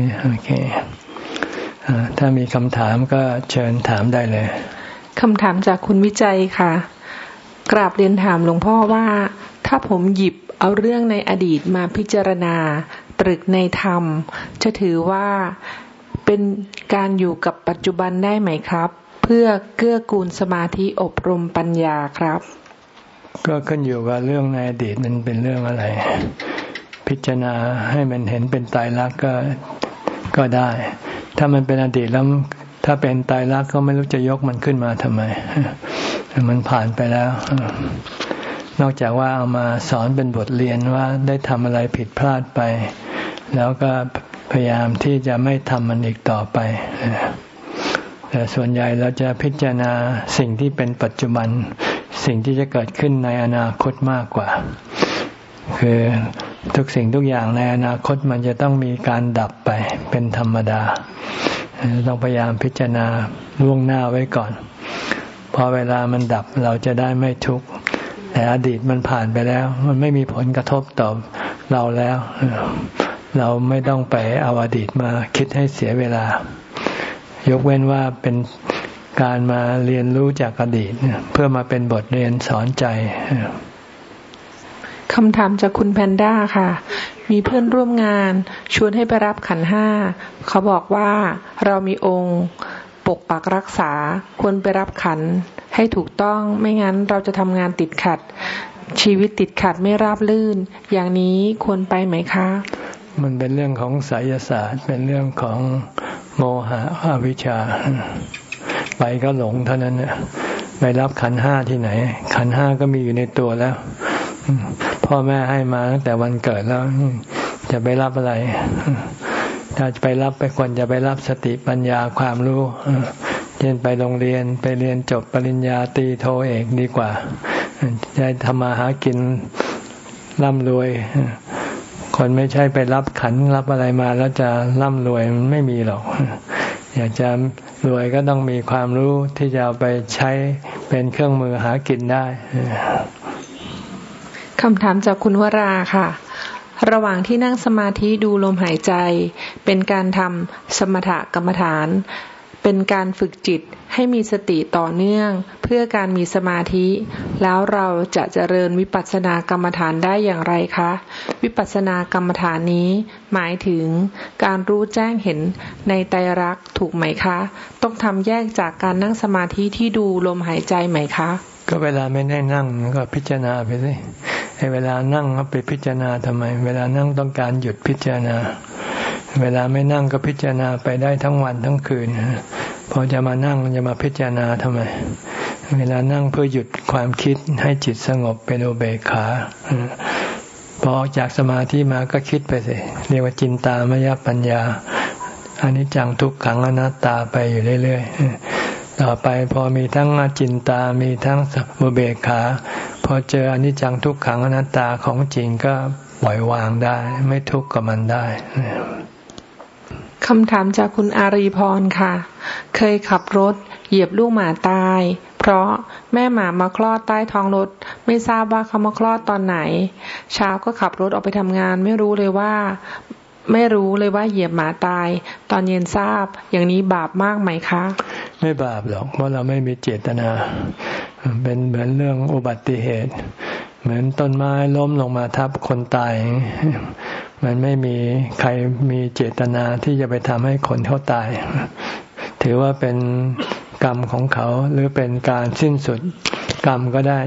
นี่โอเคถ้ามีคำถามก็เชิญถามได้เลยคำถามจากคุณวิจัยค่ะ กราบเรียนถามหลวงพ่อว่า ถ้าผมหยิบเอาเรื่องในอดีตมาพิจารณา ตรึกในธรรม จะถือว่าเป็นการอยู่กับปัจจุบันได้ไหมครับ เพื่อเกื้อกูลสมาธิอบรมปัญญาครับ ก็ขึ้นอยู่ว่าเรื่องในอดีตมันเป็นเรื่องอะไร พิจารณาให้มันเห็นเป็นตายรักก็ก็ได้ ถ้ามันเป็นอดีตแล้ว ถ้าเป็นตายรักก็ไม่รู้จะยกมันขึ้นมาทำไม มันผ่านไปแล้ว นอกจากว่าเอามาสอนเป็นบทเรียนว่าได้ทำอะไรผิดพลาดไป แล้วก็พยายามที่จะไม่ทำมันอีกต่อไปแต่ส่วนใหญ่เราจะพิจารณาสิ่งที่เป็นปัจจุบัน สิ่งที่จะเกิดขึ้นในอนาคตมากกว่า คือทุกสิ่งทุกอย่างในอนาคตมันจะต้องมีการดับไปเป็นธรรมดา ต้องพยายามพิจารณาล่วงหน้าไว้ก่อน พอเวลามันดับเราจะได้ไม่ทุกข์แต่อดีตมันผ่านไปแล้ว มันไม่มีผลกระทบต่อเราแล้ว เราไม่ต้องไปเอาอดีตมาคิดให้เสียเวลา ยกเว้นว่าเป็นการมาเรียนรู้จากอดีต เพื่อมาเป็นบทเรียนสอนใจ คำถามจากคุณแพนด้าค่ะ มีเพื่อนร่วมงานชวนให้ไปรับขันห้า เขาบอกว่าเรามีองค์ ปกปักรักษาควรไปรับขันให้ถูกต้องไม่งั้นเราจะทำงานติดขัด ชีวิตติดขัดไม่ราบลื่น อย่างนี้ควรไปไหมคะ มันเป็นเรื่องของไสยศาสตร์ เป็นเรื่องของโมหะอวิชชา ไปก็หลงเท่านั้นเนี่ยไปรับขันห้าที่ไหน ขันห้าก็มีอยู่ในตัวแล้ว พ่อแม่ให้มาตั้งแต่วันเกิดแล้ว จะไปรับอะไร ถ้าจะไปรับไปควรจะไปรับสติปัญญาความรู้เช่นไปโรงเรียนไปเรียนจบปริญญาตีโทเอกดีกว่าจะทำมาหากินร่ำรวย คนไม่ใช่ไปรับขันรับอะไรมาแล้วจะร่ำรวยมันไม่มีหรอก อยากจะรวยก็ต้องมีความรู้ที่จะเอาไปใช้เป็นเครื่องมือหากินได้ คำถามจากคุณวราค่ะ ระหว่างที่นั่งสมาธิดูลมหายใจ เป็นการทำสมถกรรมฐาน เป็นการฝึกจิตให้มีสติต่อเนื่อง เพื่อการมีสมาธิ แล้วเราจะเจริญวิปัสสนากรรมฐานได้อย่างไรคะ วิปัสสนากรรมฐานนี้ หมายถึงการรู้แจ้งเห็นในไตรลักษณ์ถูกไหมคะ ต้องทำแยกจากการนั่งสมาธิที่ดูลมหายใจไหมคะ ก็เวลาไม่ได้นั่งก็พิจารณาไปสิเวลานั่งก็ไปพิจารณาทำไม เวลานั่งต้องการหยุดพิจารณา เวลาไม่นั่งก็พิจารณาไปได้ทั้งวันทั้งคืนพอจะมานั่งจะมาพิจารณาทำไม เวลานั่งเพื่อหยุดความคิดให้จิตสงบเป็นโอเบคาพอออกจากสมาธิมาก็คิดไปสิเรียกว่าจินตามยปัญญาอันนี้จังทุกขังอนัตตาไปอยู่เรื่อยๆ ต่อไปพอมีทั้งจินตา มีทั้งอุเบกขา พอเจออนิจจังทุกขังอนัตตาของจริงก็ปล่อยวางได้ ไม่ทุกข์กับมันได้คำถามจากคุณอารีพรค่ะ เคยขับรถ เหยียบลูกหมาตาย เพราะแม่หมามาคลอดใต้ท้องรถ ไม่ทราบว่าเขามาคลอดตอนไหน เช้าก็ขับรถออกไปทำงาน ไม่รู้เลยว่า ไม่รู้เลยว่าเหยียบหมาตาย ตอนเย็นทราบ อย่างนี้บาปมากไหมคะ ไม่บาปหรอก เพราะเราไม่มีเจตนา เป็นเหมือนเรื่องอุบัติเหตุ เหมือนต้นไม้ล้มลงมาทับคนตาย มันไม่มีใครมีเจตนาที่จะไปทำให้คนเขาตาย ถือว่าเป็นกรรมของเขาหรือเป็นการสิ้นสุดกรรมก็ได้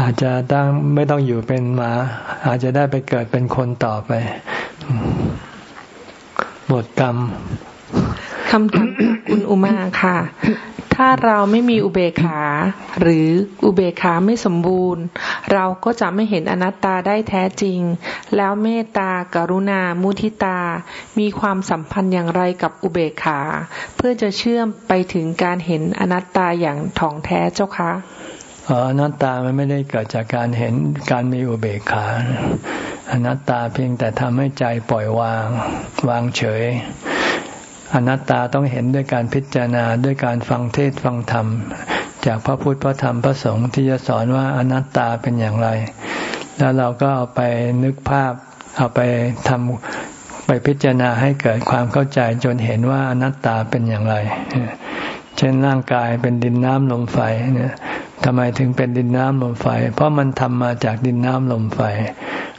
อาจจะตั้งไม่ต้องอยู่เป็นหมา อาจจะได้ไปเกิดเป็นคนต่อไป หมดกรรม คำถามคุณอุมาค่ะ ถ้าเราไม่มีอุเบกขา หรืออุเบกขาไม่สมบูรณ์ เราก็จะไม่เห็นอนัตตาได้แท้จริง แล้วเมตตากรุณา มุทิตา มีความสัมพันธ์อย่างไรกับอุเบกขา เพื่อจะเชื่อมไปถึงการเห็นอนัตตาอย่างถ่องแท้เจ้าคะอนัตตามันไม่ได้เกิดจากการเห็นการมีอุเบกขาอนัตตาเพียงแต่ทำให้ใจปล่อยวาง วางเฉย อนัตตาต้องเห็นด้วยการพิจารณาด้วยการฟังเทศฟังธรรม จากพระพุทธพระธรรมพระสงฆ์ที่จะสอนว่าอนัตตาเป็นอย่างไร แล้วเราก็เอาไปนึกภาพเอาไปทำไปพิจารณาให้เกิดความเข้าใจจนเห็นว่าอนัตตาเป็นอย่างไรเช่นร่างกายเป็นดินน้ำลมไฟเนี่ยทำไมถึงเป็นดินน้ำลมไฟ เพราะมันทำมาจากดินน้ำลมไฟ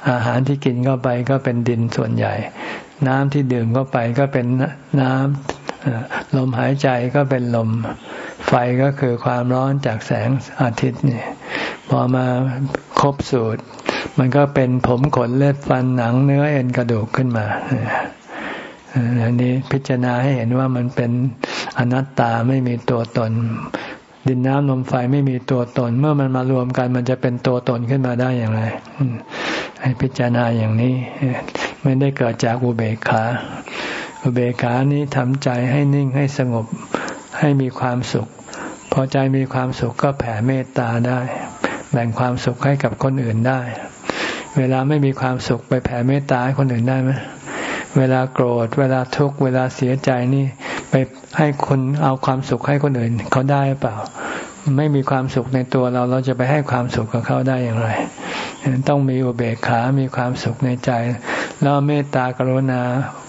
อาหารที่กินเข้าไปก็เป็นดินส่วนใหญ่ น้ำที่ดื่มเข้าไปก็เป็นน้ำลมหายใจก็เป็นลม ไฟก็คือความร้อนจากแสงอาทิตย์เนี่ยพอมาครบสูตร มันก็เป็นผมขนเลือดฟันหนังเนื้อเอ็นกระดูกขึ้นมาอันนี้พิจารณาให้เห็นว่ามันเป็นอนัตตาไม่มีตัวตน ดินน้ำลมไฟไม่มีตัวตน เมื่อมันมารวมกันมันจะเป็นตัวตนขึ้นมาได้อย่างไรให้พิจารณาอย่างนี้ ไม่ได้เกิดจากอุเบกขา อุเบกขานี้ทำใจให้นิ่งให้สงบให้มีความสุข พอใจมีความสุขก็แผ่เมตตาได้ แบ่งความสุขให้กับคนอื่นได้ เวลาไม่มีความสุขไปแผ่เมตตาให้คนอื่นได้ไหมเวลาโกรธ เวลาทุกข์เวลาเสียใจนี่ไปให้คนเอาความสุขให้คนอื่นเขาได้เปล่า ไม่มีความสุขในตัวเราเราจะไปให้ความสุขกับเขาได้อย่างไร ต้องมีอุเบกขา มีความสุขในใจ แล้วเมตตากรุณา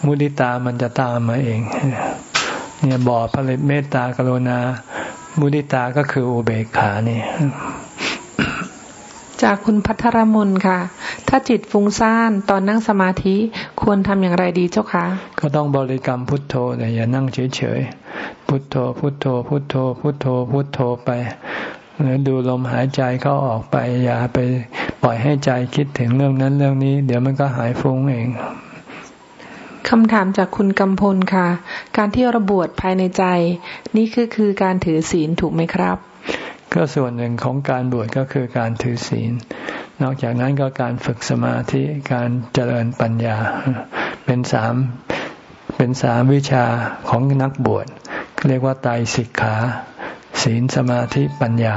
มุติตามันจะตามมาเอง เนี่ยบ่อผลิตเมตตากรุณา มุติตาก็คืออุเบกขานี่จากคุณพัทรมนค่ะ ถ้าจิตฟุ้งซ่านตอนนั่งสมาธิควรทำอย่างไรดีเจ้าคะก็ต้องบริกรรมพุทโธแต่อย่านั่งเฉยๆ พุทโธ พุทโธ พุทโธ พุทโธ พุทโธไปหรือดูลมหายใจเข้าออกไป อย่าไปป ล่อยให้ใจคิดถึงเรื่องนั้นเรื่องนี้ เดี๋ยวมันก็หายฟุ้งเองคำถามจากคุณกำพลค่ะ การที่ระบวดภายในใจ นี่คือคือการถือศีลถูกไหมครับ ก็ส่วนหนึ่งของการบวชก็คือการถือศีล นอกจากนั้นก็การฝึกสมาธิการเจริญปัญญา เป็นสามเป็นสามวิชาของนักบวชเรียกว่าไตรสิกขา ศีลสมาธิปัญญา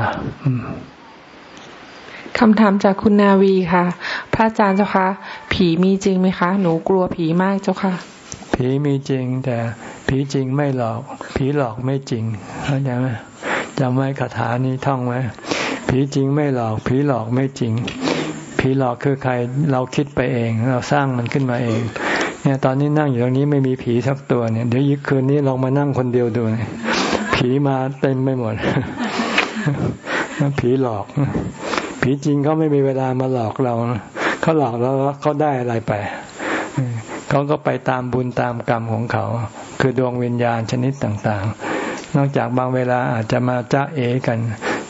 คำถามจากคุณนาวีค่ะ พระอาจารย์เจ้าคะผีมีจริงไหมคะ หนูกลัวผีมากเจ้าค่ะ ผีมีจริง แต่ผีจริงไม่หลอก ผีหลอกไม่จริงเข้าใจไหมจำไว้คาถานี้ท่องไว้ผีจริงไม่หลอก ผีหลอกไม่จริง ผีหลอกคือใครเราคิดไปเอง เราสร้างมันขึ้นมาเอง เนี่ยตอนนี้นั่งอยู่ตรงนี้ไม่มีผีสักตัวเนี่ยเดี๋ยวยึกคืนนี้ลองมานั่งคนเดียวดูเนี่ยผีมาเต็มไปหมดผีหลอก ผีจริงเขาไม่มีเวลามาหลอกเราเขาหลอกแล้วเขาได้อะไรไปเขาก็ไปตามบุญตามกรรมของเขา คือดวงวิญญาณชนิดต่างๆ นอกจากบางเวลาอาจจะมาจ้าเอกัน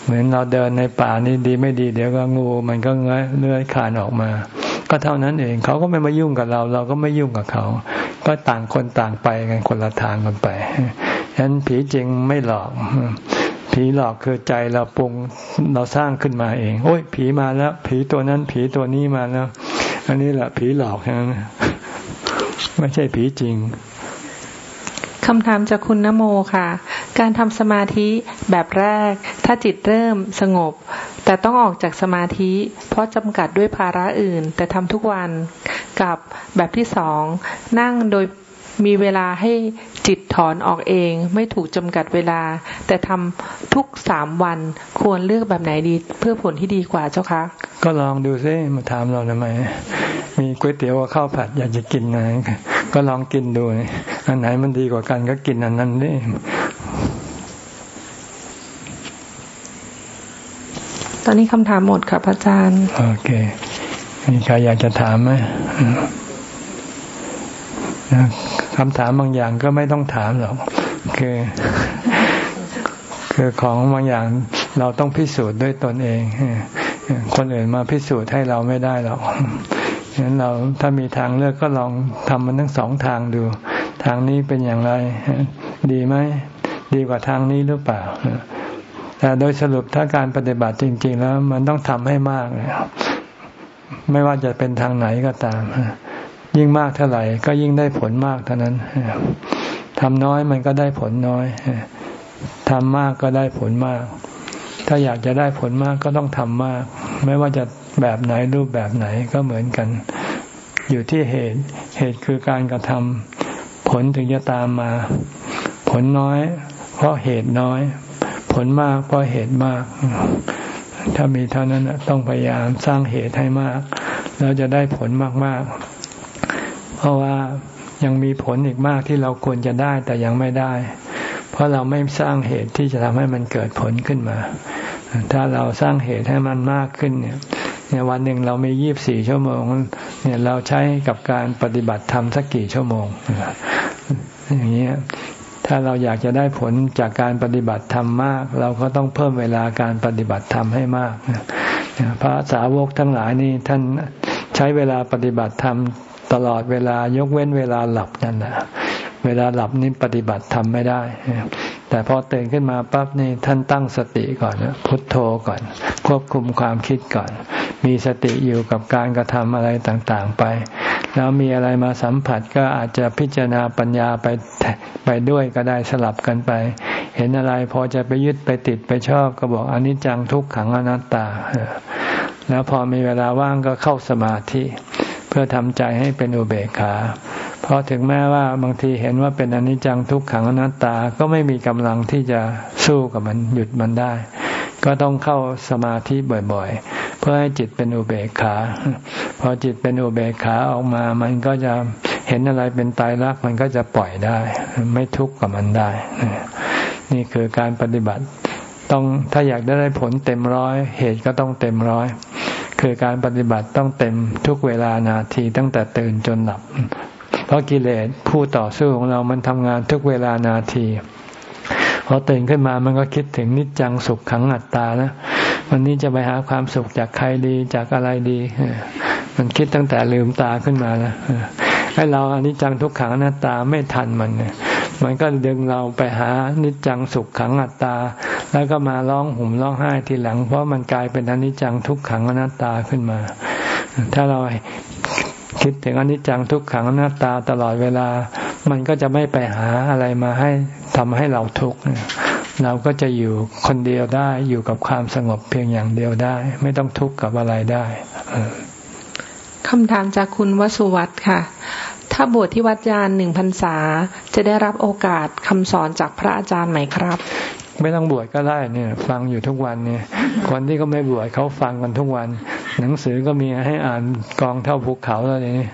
เหมือนเราเดินในป่านี่ดีไม่ดี เดี๋ยวก็งูมันก็เงยเลื้อยคานออกมา ก็เท่านั้นเองเขาก็ไม่มายุ่งกับเรา เราก็ไม่ยุ่งกับเขา ก็ต่างคนต่างไปกันคนละทางกันไปฉะนั้นผีจริงไม่หลอก ผีหลอกคือใจเราปรุงเราสร้างขึ้นมาเอง โอ้ย ผีมาแล้ว ผีตัวนั้น ผีตัวนี้มาแล้ว อันนี้แหละผีหลอกนะไม่ใช่ผีจริงคำถามจากคุณนโมค่ะ การทำสมาธิแบบแรก ถ้าจิตเริ่มสงบ แต่ต้องออกจากสมาธิ เพราะจำกัดด้วยภาระอื่น แต่ทำทุกวันกับแบบที่สอง นั่งโดย มีเวลาให้จิตถอนออกเอง ไม่ถูกจำกัดเวลา แต่ทำทุกสามวันควรเลือกแบบไหนดี เพื่อผลที่ดีกว่าเจ้าคะ ก็ลองดูซิมาถามเราทำไม มีก๋วยเตี๋ยวกับข้าวผัดอยากจะกินไงก็ลองกินดู อันไหนมันดีกว่ากันก็กินอันนั้นนี่ตอนนี้คำถามหมดค่ะพระอาจารย์ โอเค มีใครอยากจะถามไหม คำถามบางอย่างก็ไม่ต้องถามหรอกคือ คือของบางอย่างเราต้องพิสูจน์ด้วยตนเองคนอื่นมาพิสูจน์ให้เราไม่ได้หรอกฉะนั้นเราถ้ามีทางเลือกก็ลองทำมันทั้งสองทางดู ทางนี้เป็นอย่างไร ดีไหมดีกว่าทางนี้หรือเปล่าแต่โดยสรุปถ้าการปฏิบัติจริง ๆ แล้ว มันต้องทำให้มาก ไม่ว่าจะเป็นทางไหนก็ตาม ยิ่งมากเท่าไหร่ก็ยิ่งได้ผลมากเท่านั้นทำน้อยมันก็ได้ผลน้อยทำมากก็ได้ผลมาก ถ้าอยากจะได้ผลมากก็ต้องทำมาก ไม่ว่าจะแบบไหนรูปแบบไหนก็เหมือนกัน อยู่ที่เหตุ เหตุคือการกระทำผลถึงจะตามมา ผลน้อย เพราะเหตุน้อย ผลมากเพราะเหตุมาก ถ้ามีเท่านั้นต้องพยายามสร้างเหตุให้มาก แล้วจะได้ผลมากๆ เพราะว่ายังมีผลอีกมากที่เราควรจะได้แต่ยังไม่ได้ เพราะเราไม่สร้างเหตุที่จะทำให้มันเกิดผลขึ้นมา ถ้าเราสร้างเหตุให้มันมากขึ้นเนี่ยเนี่ยวันหนึ่งเรามียี่บสี่ชั่วโมง เนี่ยเราใช้กับการปฏิบัติธรรมสักกี่ชั่วโมง อย่างนี้ยถ้าเราอยากจะได้ผลจากการปฏิบัติธรรมมาก เราก็ต้องเพิ่มเวลาการปฏิบัติธรรมให้มากพระสาวกทั้งหลายนี่ท่านใช้เวลาปฏิบัติธรรม ตลอดเวลายกเว้นเวลาหลับนั่นนะเวลาหลับนี่ปฏิบัติธรรมไม่ได้ แต่พอตื่นขึ้นมาปั๊บนี่ท่านตั้งสติก่อนพุทโธก่อน ควบคุมความคิดก่อน มีสติอยู่กับการกระทำอะไรต่างๆไป แล้วมีอะไรมาสัมผัสก็อาจจะพิจารณาปัญญาไปไปด้วยก็ได้สลับกันไป เห็นอะไรพอจะไปยึดไปติดไปชอบก็บอกอนิจจังทุกขังอนัตตา แล้วพอมีเวลาว่างก็เข้าสมาธิ เพื่อทำใจให้เป็นอุเบกขา เพราะถึงแม้ว่าบางทีเห็นว่าเป็นอนิจจังทุกขังอนัตตาก็ไม่มีกำลังที่จะสู้กับมันหยุดมันได้ ก็ต้องเข้าสมาธิบ่อยๆ เพื่อให้จิตเป็นอุเบกขา พอจิตเป็นอุเบกขาออกมา มันก็จะเห็นอะไรเป็นตายรักมันก็จะปล่อยได้ ไม่ทุกข์กับมันได้ นี่คือการปฏิบัติต้องถ้าอยากได้ผลเต็มร้อย เหตุก็ต้องเต็มร้อย คือการปฏิบัติต้องเต็มทุกเวลานาทีตั้งแต่ตื่นจนหลับ เพราะกิเลสผู้ต่อสู้ของเรามันทำงานทุกเวลานาทีพอตื่นขึ้นมามันก็คิดถึงนิจจังสุขขังอัตตานะวันนี้จะไปหาความสุขจากใครดีจากอะไรดี มันคิดตั้งแต่ลืมตาขึ้นมาแล้วให้เราอนิจจังทุกขังอนัตตาไม่ทันมัน มันก็ดึงเราไปหานิจจังสุขขังอัตตา แล้วก็มาร้องห่มร้องไห้ทีหลัง เพราะมันกลายเป็นอนิจจังทุกขังอนัตตาขึ้นมา ถ้าเราคิดถึงอนิจจังทุกขังอนัตตาตลอดเวลา มันก็จะไม่ไปหาอะไรมาให้ทำให้เราทุกข์เราก็จะอยู่คนเดียวได้อยู่กับความสงบเพียงอย่างเดียวได้ ไม่ต้องทุกข์กับอะไรได้คำถามจากคุณวสุวัตค่ะ ถ้าบวชที่วัดยานหนึ่งพรรษา จะได้รับโอกาสคำสอนจากพระอาจารย์ไหมครับ ไม่ต้องบวชก็ได้เนี่ย ฟังอยู่ทุกวันเนี่ยคนที่ก็ไม่บวชเขาฟังกันทุกวัน หนังสือก็มีให้อ่านกองเท่าภูเขาแล้วนี่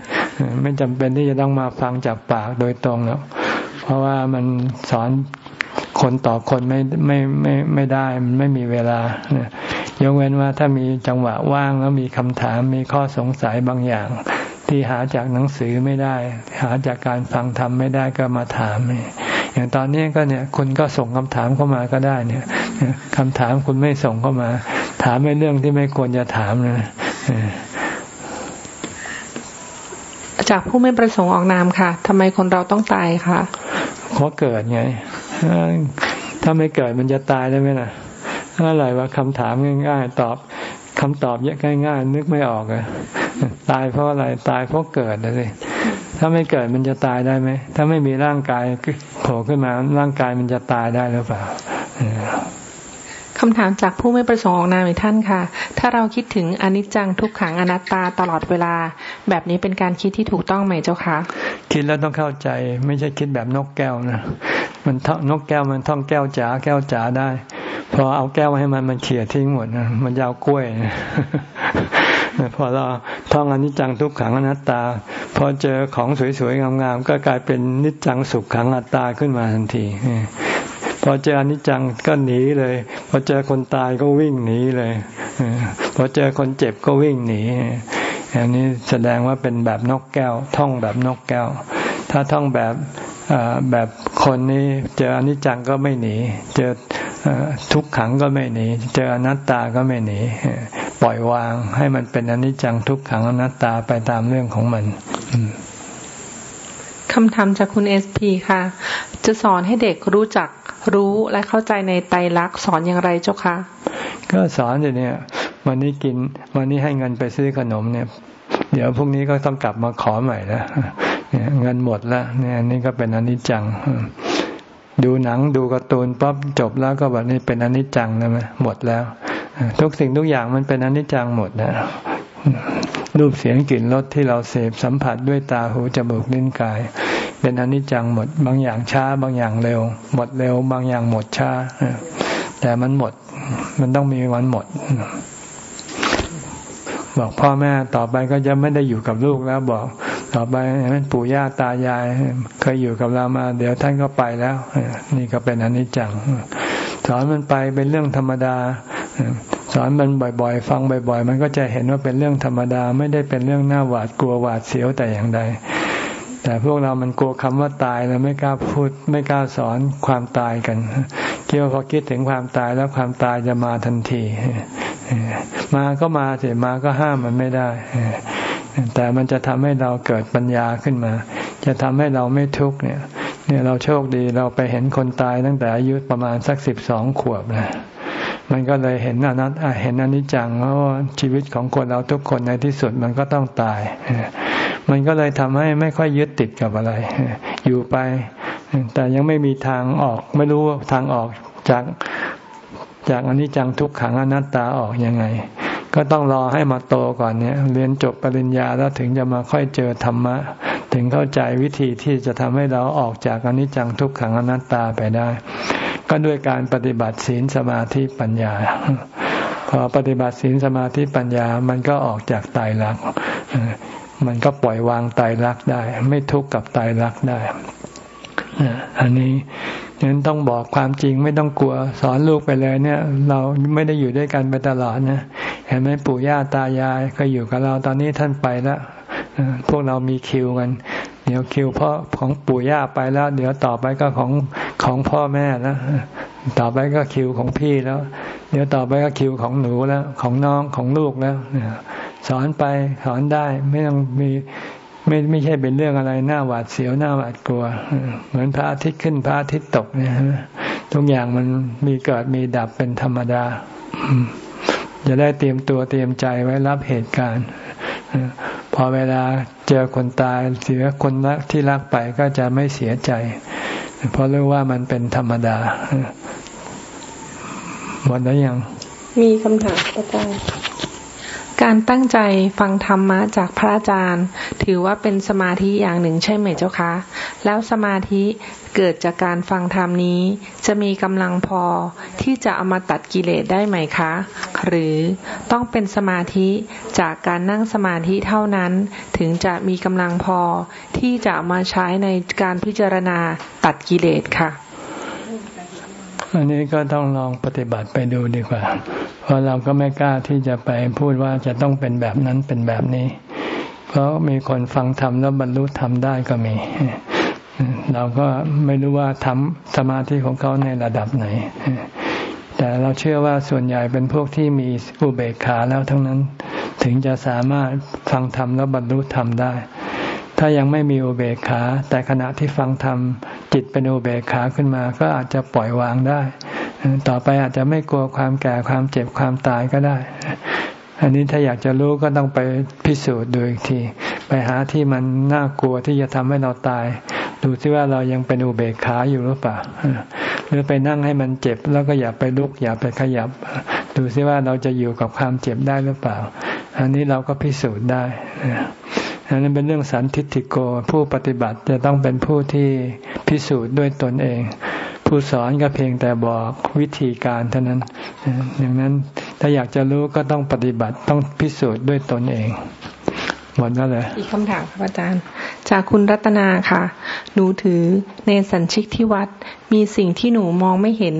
ไม่จำเป็นที่จะต้องมาฟังจากปากโดยตรงแล้วเพราะว่ามันสอนคนต่อคนไม่ไม่ไม่ไม่ได้มันไม่มีเวลายกเว้นว่าถ้ามีจังหวะว่างแล้วมีคำถามมีข้อสงสัยบางอย่าง ที่หาจากหนังสือไม่ได้ หาจากการฟังธรรมไม่ได้ก็มาถามอย่างตอนนี้ก็เนี่ยคุณก็ส่งคำถามเข้ามาก็ได้เนี่ยคำถามคุณไม่ส่งเข้ามา ถามไม่เรื่องที่ไม่ควรจะถามนะจากผู้ไม่ประสงค์ออกนามค่ะทำไมคนเราต้องตายคะเพราะเกิดไง ถ้าไม่เกิดมันจะตายได้ไหมล่ะอะไรว่าคำถามง่าย ๆ ตอบคำตอบเยอะง่ายๆ นึกไม่ออกอะ ตายเพราะอะไรตายเพราะเกิดนะสิถ้าไม่เกิดมันจะตายได้ไหม ถ้าไม่มีร่างกายโผล่ขึ้นมาร่างกายมันจะตายได้หรือเปล่าคำถามจากผู้ไม่ประสงค์ออกนามอีกท่านค่ะ ถ้าเราคิดถึงอนิจจังทุกขังอนัตตาตลอดเวลา แบบนี้เป็นการคิดที่ถูกต้องไหมเจ้าคะ คิดแล้วต้องเข้าใจ ไม่ใช่คิดแบบนกแก้วนะ มันนกแก้วมันท่องแก้วจ๋าแก้วจ๋าได้ พอเอาแก้วให้มันมันเขี่ยทิ้งหมดนะมันยาวกล้วย พอเราท่องอนิจจังทุกขังอนัตตา พอเจอของสวยๆงามๆก็กลายเป็นนิจจังสุขขังอนัตตาขึ้นมาทันทีพอเจออนิจจังก็หนีเลย พอเจอคนตายก็วิ่งหนีเลยพอเจอคนเจ็บก็วิ่งหนีอันนี้แสดงว่าเป็นแบบนกแก้ว ท่องแบบนกแก้ว ถ้าท่องแบบแบบคนนี้เจออนิจจังก็ไม่หนี เจอทุกขังก็ไม่หนี เจออนัตตาก็ไม่หนี ปล่อยวาง ให้มันเป็นอนิจจังทุกขังอนัตตาไปตามเรื่องของมันคำถามจากคุณเอสพีค่ะ จะสอนให้เด็กรู้จักรู้และเข้าใจในไตรลักษณ์สอนอย่างไรเจ้าคะก็สอนอยู่เนี่ย วันนี้กิน วันนี้ให้เงินไปซื้อขนมเนี่ย เดี๋ยวพรุ่งนี้ก็ต้องกลับมาขอใหม่แล้วเงินหมดแล้วเนี่ยนี่ก็เป็นอนิจจัง ดูหนังดูการ์ตูนปั๊บจบแล้วก็แบบนี้เป็นอนิจจังนะไหมหมดแล้ว ทุกสิ่งทุกอย่างมันเป็นอนิจจังหมดนะรูปเสียงกลิ่นรสที่เราเสพสัมผัสด้วยตาหูจมูกลิ้นกาย เป็นอนิจจังหมด บางอย่างช้า บางอย่างเร็ว หมดเร็ว บางอย่างหมดช้าแต่มันหมด มันต้องมีวันหมด บอกพ่อแม่ต่อไปก็จะไม่ได้อยู่กับลูกแล้วบอกต่อไปปู่ย่าตายาย เคยอยู่กับเรามา เดี๋ยวท่านก็ไปแล้วนี่ก็เป็นอนิจจังสอนมันไปเป็นเรื่องธรรมดา สอนมันบ่อยๆ ฟังบ่อย ๆ มันก็จะเห็นว่าเป็นเรื่องธรรมดาไม่ได้เป็นเรื่องน่าหวาดกลัวหวาดเสียวแต่อย่างใด แต่พวกเรามันกลัวคำว่าตายแล้วไม่กล้าพูด ไม่กล้าสอนความตายกันคิดว่าพอคิดถึงความตายแล้วความตายจะมาทันที มาก็มาเสียมาก็ห้ามมันไม่ได้ แต่มันจะทำให้เราเกิดปัญญาขึ้นมา จะทำให้เราไม่ทุกข์เนี่ย เนี่ยเราโชคดีเราไปเห็นคนตายตั้งแต่อายุประมาณสักสิบสองขวบนะ มันก็เลยเห็นอนัตเห็นอนิจจังว่าชีวิตของคนเราทุกคนในที่สุดมันก็ต้องตาย มันก็เลยทำให้ไม่ค่อยยึดติดกับอะไร อยู่ไป แต่ยังไม่มีทางออก ไม่รู้ทางออกจากจากอนิจจังทุกขังอนัตตาออกยังไง ก็ต้องรอให้มาโตก่อนเนี่ยเรียนจบปริญญาแล้วถึงจะมาค่อยเจอธรรมะ ถึงเข้าใจวิธีที่จะทำให้เราออกจากอนิจจังทุกขังอนัตตาไปได้ ก็ด้วยการปฏิบัติศีลสมาธิปัญญา พอปฏิบัติศีลสมาธิปัญญามันก็ออกจากตายรัก มันก็ปล่อยวางตายรักได้ ไม่ทุกข์กับตายรักได้อันนี้นั้นต้องบอกความจริงไม่ต้องกลัวสอนลูกไปเลยเนี่ย เราไม่ได้อยู่ด้วยกันไปตลอดนะเห็นไหมปู่ย่าตายายก็อยู่กับเราตอนนี้ท่านไปแล้วพวกเรามีคิวกัน เดี๋ยวคิวพ่อของปู่ย่าไปแล้ว เดี๋ยวต่อไปก็ของของพ่อแม่แล้วต่อไปก็คิวของพี่แล้ว เดี๋ยวต่อไปก็คิวของหนูแล้ว ของน้องของลูกแล้วสอนไปสอนได้ไม่ต้องมีไม่ไม่ใช่เป็นเรื่องอะไรหน้าหวาดเสียวหน้าหวาดกลัว เหมือนพระอาทิตย์ขึ้นพระอาทิตย์ตกเนี่ยทุกอย่างมันมีเกิดมีดับเป็นธรรมดาจะได้เตรียมตัวเตรียมใจไว้รับเหตุการณ์ พอเวลาเจอคนตายเสียคนรักที่รักไปก็จะไม่เสียใจ เพราะรู้ว่ามันเป็นธรรมดาหมดแล้วยัง มีคำถามอาจารย์ การตั้งใจฟังธรรมะจากพระอาจารย์ ถือว่าเป็นสมาธิอย่างหนึ่งใช่ไหมเจ้าคะ แล้วสมาธิเกิดจากการฟังธรรมนี้ จะมีกำลังพอที่จะเอามาตัดกิเลสได้ไหมคะ หรือต้องเป็นสมาธิจากการนั่งสมาธิเท่านั้น ถึงจะมีกำลังพอที่จะามาใช้ในการพิจารณาตัดกิเลสค่ะ อันนี้ก็ต้องลองปฏิบัติไปดูดีกว่า เพราะเราก็ไม่กล้าที่จะไปพูดว่าจะต้องเป็นแบบนั้นเป็นแบบนี้ เพราะมีคนฟังธรรมแล้วบรรลุธรรมได้ก็มี เราก็ไม่รู้ว่าทำสมาธิของเขาในระดับไหน แต่เราเชื่อว่าส่วนใหญ่เป็นพวกที่มีอุเบกขาแล้วทั้งนั้น ถึงจะสามารถฟังธรรมแล้วบรรลุธรรมได้ ถ้ายังไม่มีอุเบกขา แต่ขณะที่ฟังธรรม จิตเป็นอุเบกขาขึ้นมา ก็อาจจะปล่อยวางได้ ต่อไปอาจจะไม่กลัวความแก่ความเจ็บความตายก็ได้ อันนี้ถ้าอยากจะรู้ก็ต้องไปพิสูจน์ดูอีกที ไปหาที่มันน่ากลัวที่จะทำให้เราตาย ดูซิว่าเรายังเป็นอุเบกขาอยู่หรือเปล่าหรือไปนั่งให้มันเจ็บแล้วก็อย่าไปลุกอย่าไปขยับ ดูซิว่าเราจะอยู่กับความเจ็บได้หรือเปล่า อันนี้เราก็พิสูจน์ได้ นนั้นเป็นเรื่องสันทิฏฐิโก ผู้ปฏิบัติจะต้องเป็นผู้ที่พิสูจน์ด้วยตนเอง ผู้สอนก็เพียงแต่บอกวิธีการเท่านั้นอย่างนั้นถ้าอยากจะรู้ก็ต้องปฏิบัติต้องพิสูจน์ด้วยตนเองหมดแล้วเลยอีกคำถามครับอาจารย์ จากคุณรัตนาค่ะ หนูถือในสัญชิกที่วัด มีสิ่งที่หนูมองไม่เห็น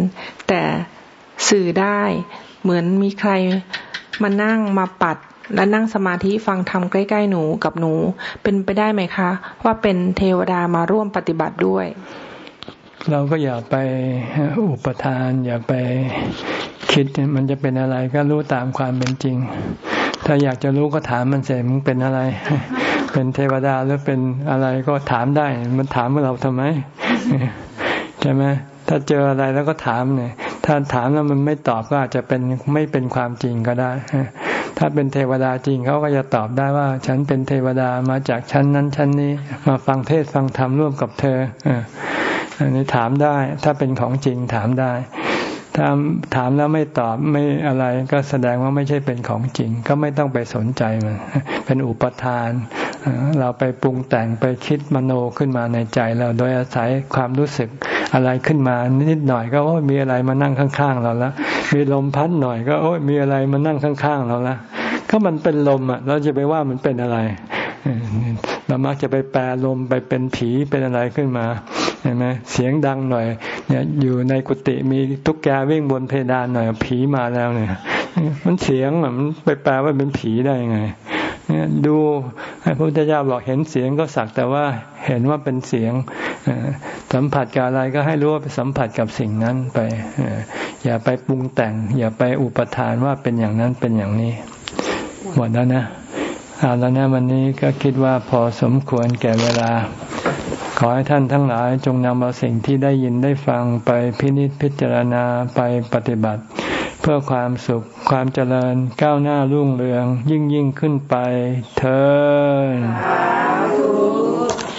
แต่สื่อได้ เหมือนมีใครมานั่งมาปัด และนั่งสมาธิฟังธรรมใกล้ๆหนูกับหนู เป็นไปได้ไหมคะ ว่าเป็นเทวดามาร่วมปฏิบัติด้วย เราก็อย่าไปอุปทาน อย่าไปคิดมันจะเป็นอะไรก็รู้ตามความเป็นจริง ถ้าอยากจะรู้ก็ถามมันเสร็จมึงเป็นอะไร เป็นเทวดาหรือเป็นอะไรก็ถามได้ มันถามเราทำไมใช่ไหมถ้าเจออะไรแล้วก็ถามเนี่ยถ้าถามแล้วมันไม่ตอบก็อาจจะเป็นไม่เป็นความจริงก็ได้ ถ้าเป็นเทวดาจริงเขาก็จะตอบได้ว่า ฉันเป็นเทวดามาจากชั้นนั้นชั้นนี้ มาฟังเทศฟังธรรมร่วมกับเธออันนี้ถามได้ ถ้าเป็นของจริงถามได้ ถ้าถามแล้วไม่ตอบไม่อะไรก็แสดงว่าไม่ใช่เป็นของจริง ก็ไม่ต้องไปสนใจมันเป็นอุปทาน เราไปปรุงแต่งไปคิดมโนขึ้นมาในใจเราโดยอาศัยความรู้สึก อะไรขึ้นมานิดหน่อยก็โอ้มีอะไรมานั่งข้างๆเราแล้วมีลมพัดหน่อยก็โอ้ยมีอะไรมานั่งข้างๆเราแล้วก็มันเป็นลมอะ เราจะไปว่ามันเป็นอะไรเรามักจะไปแปลลมไปเป็นผีเป็นอะไรขึ้นมาเห็นไหมเสียงดังหน่อยเนี่ยอยู่ในกุฏิมีตุ๊กแกวิ่งบนเพดานหน่อยผีมาแล้วเนี่ย มันเสียงมันไปแปลว่าเป็นผีได้ยังไง ดูพระพุทธเจ้าบอกเห็นเสียงก็สักแต่ว่าเห็นว่าเป็นเสียงสัมผัสกับอะไรก็ให้รู้ว่าไปสัมผัสกับสิ่งนั้นไปอย่าไปปรุงแต่ง อย่าไปอุปทานว่าเป็นอย่างนั้นเป็นอย่างนี้หมดแล้วนะเอาแล้วนะวันนี้ก็คิดว่าพอสมควรแก่เวลา ขอให้ท่านทั้งหลายจงนำเอาสิ่งที่ได้ยินได้ฟังไปพินิจพิจารณาไปปฏิบัติ เพื่อความสุขความเจริญก้าวหน้ารุ่งเรืองยิ่งยิ่งขึ้นไปเธอ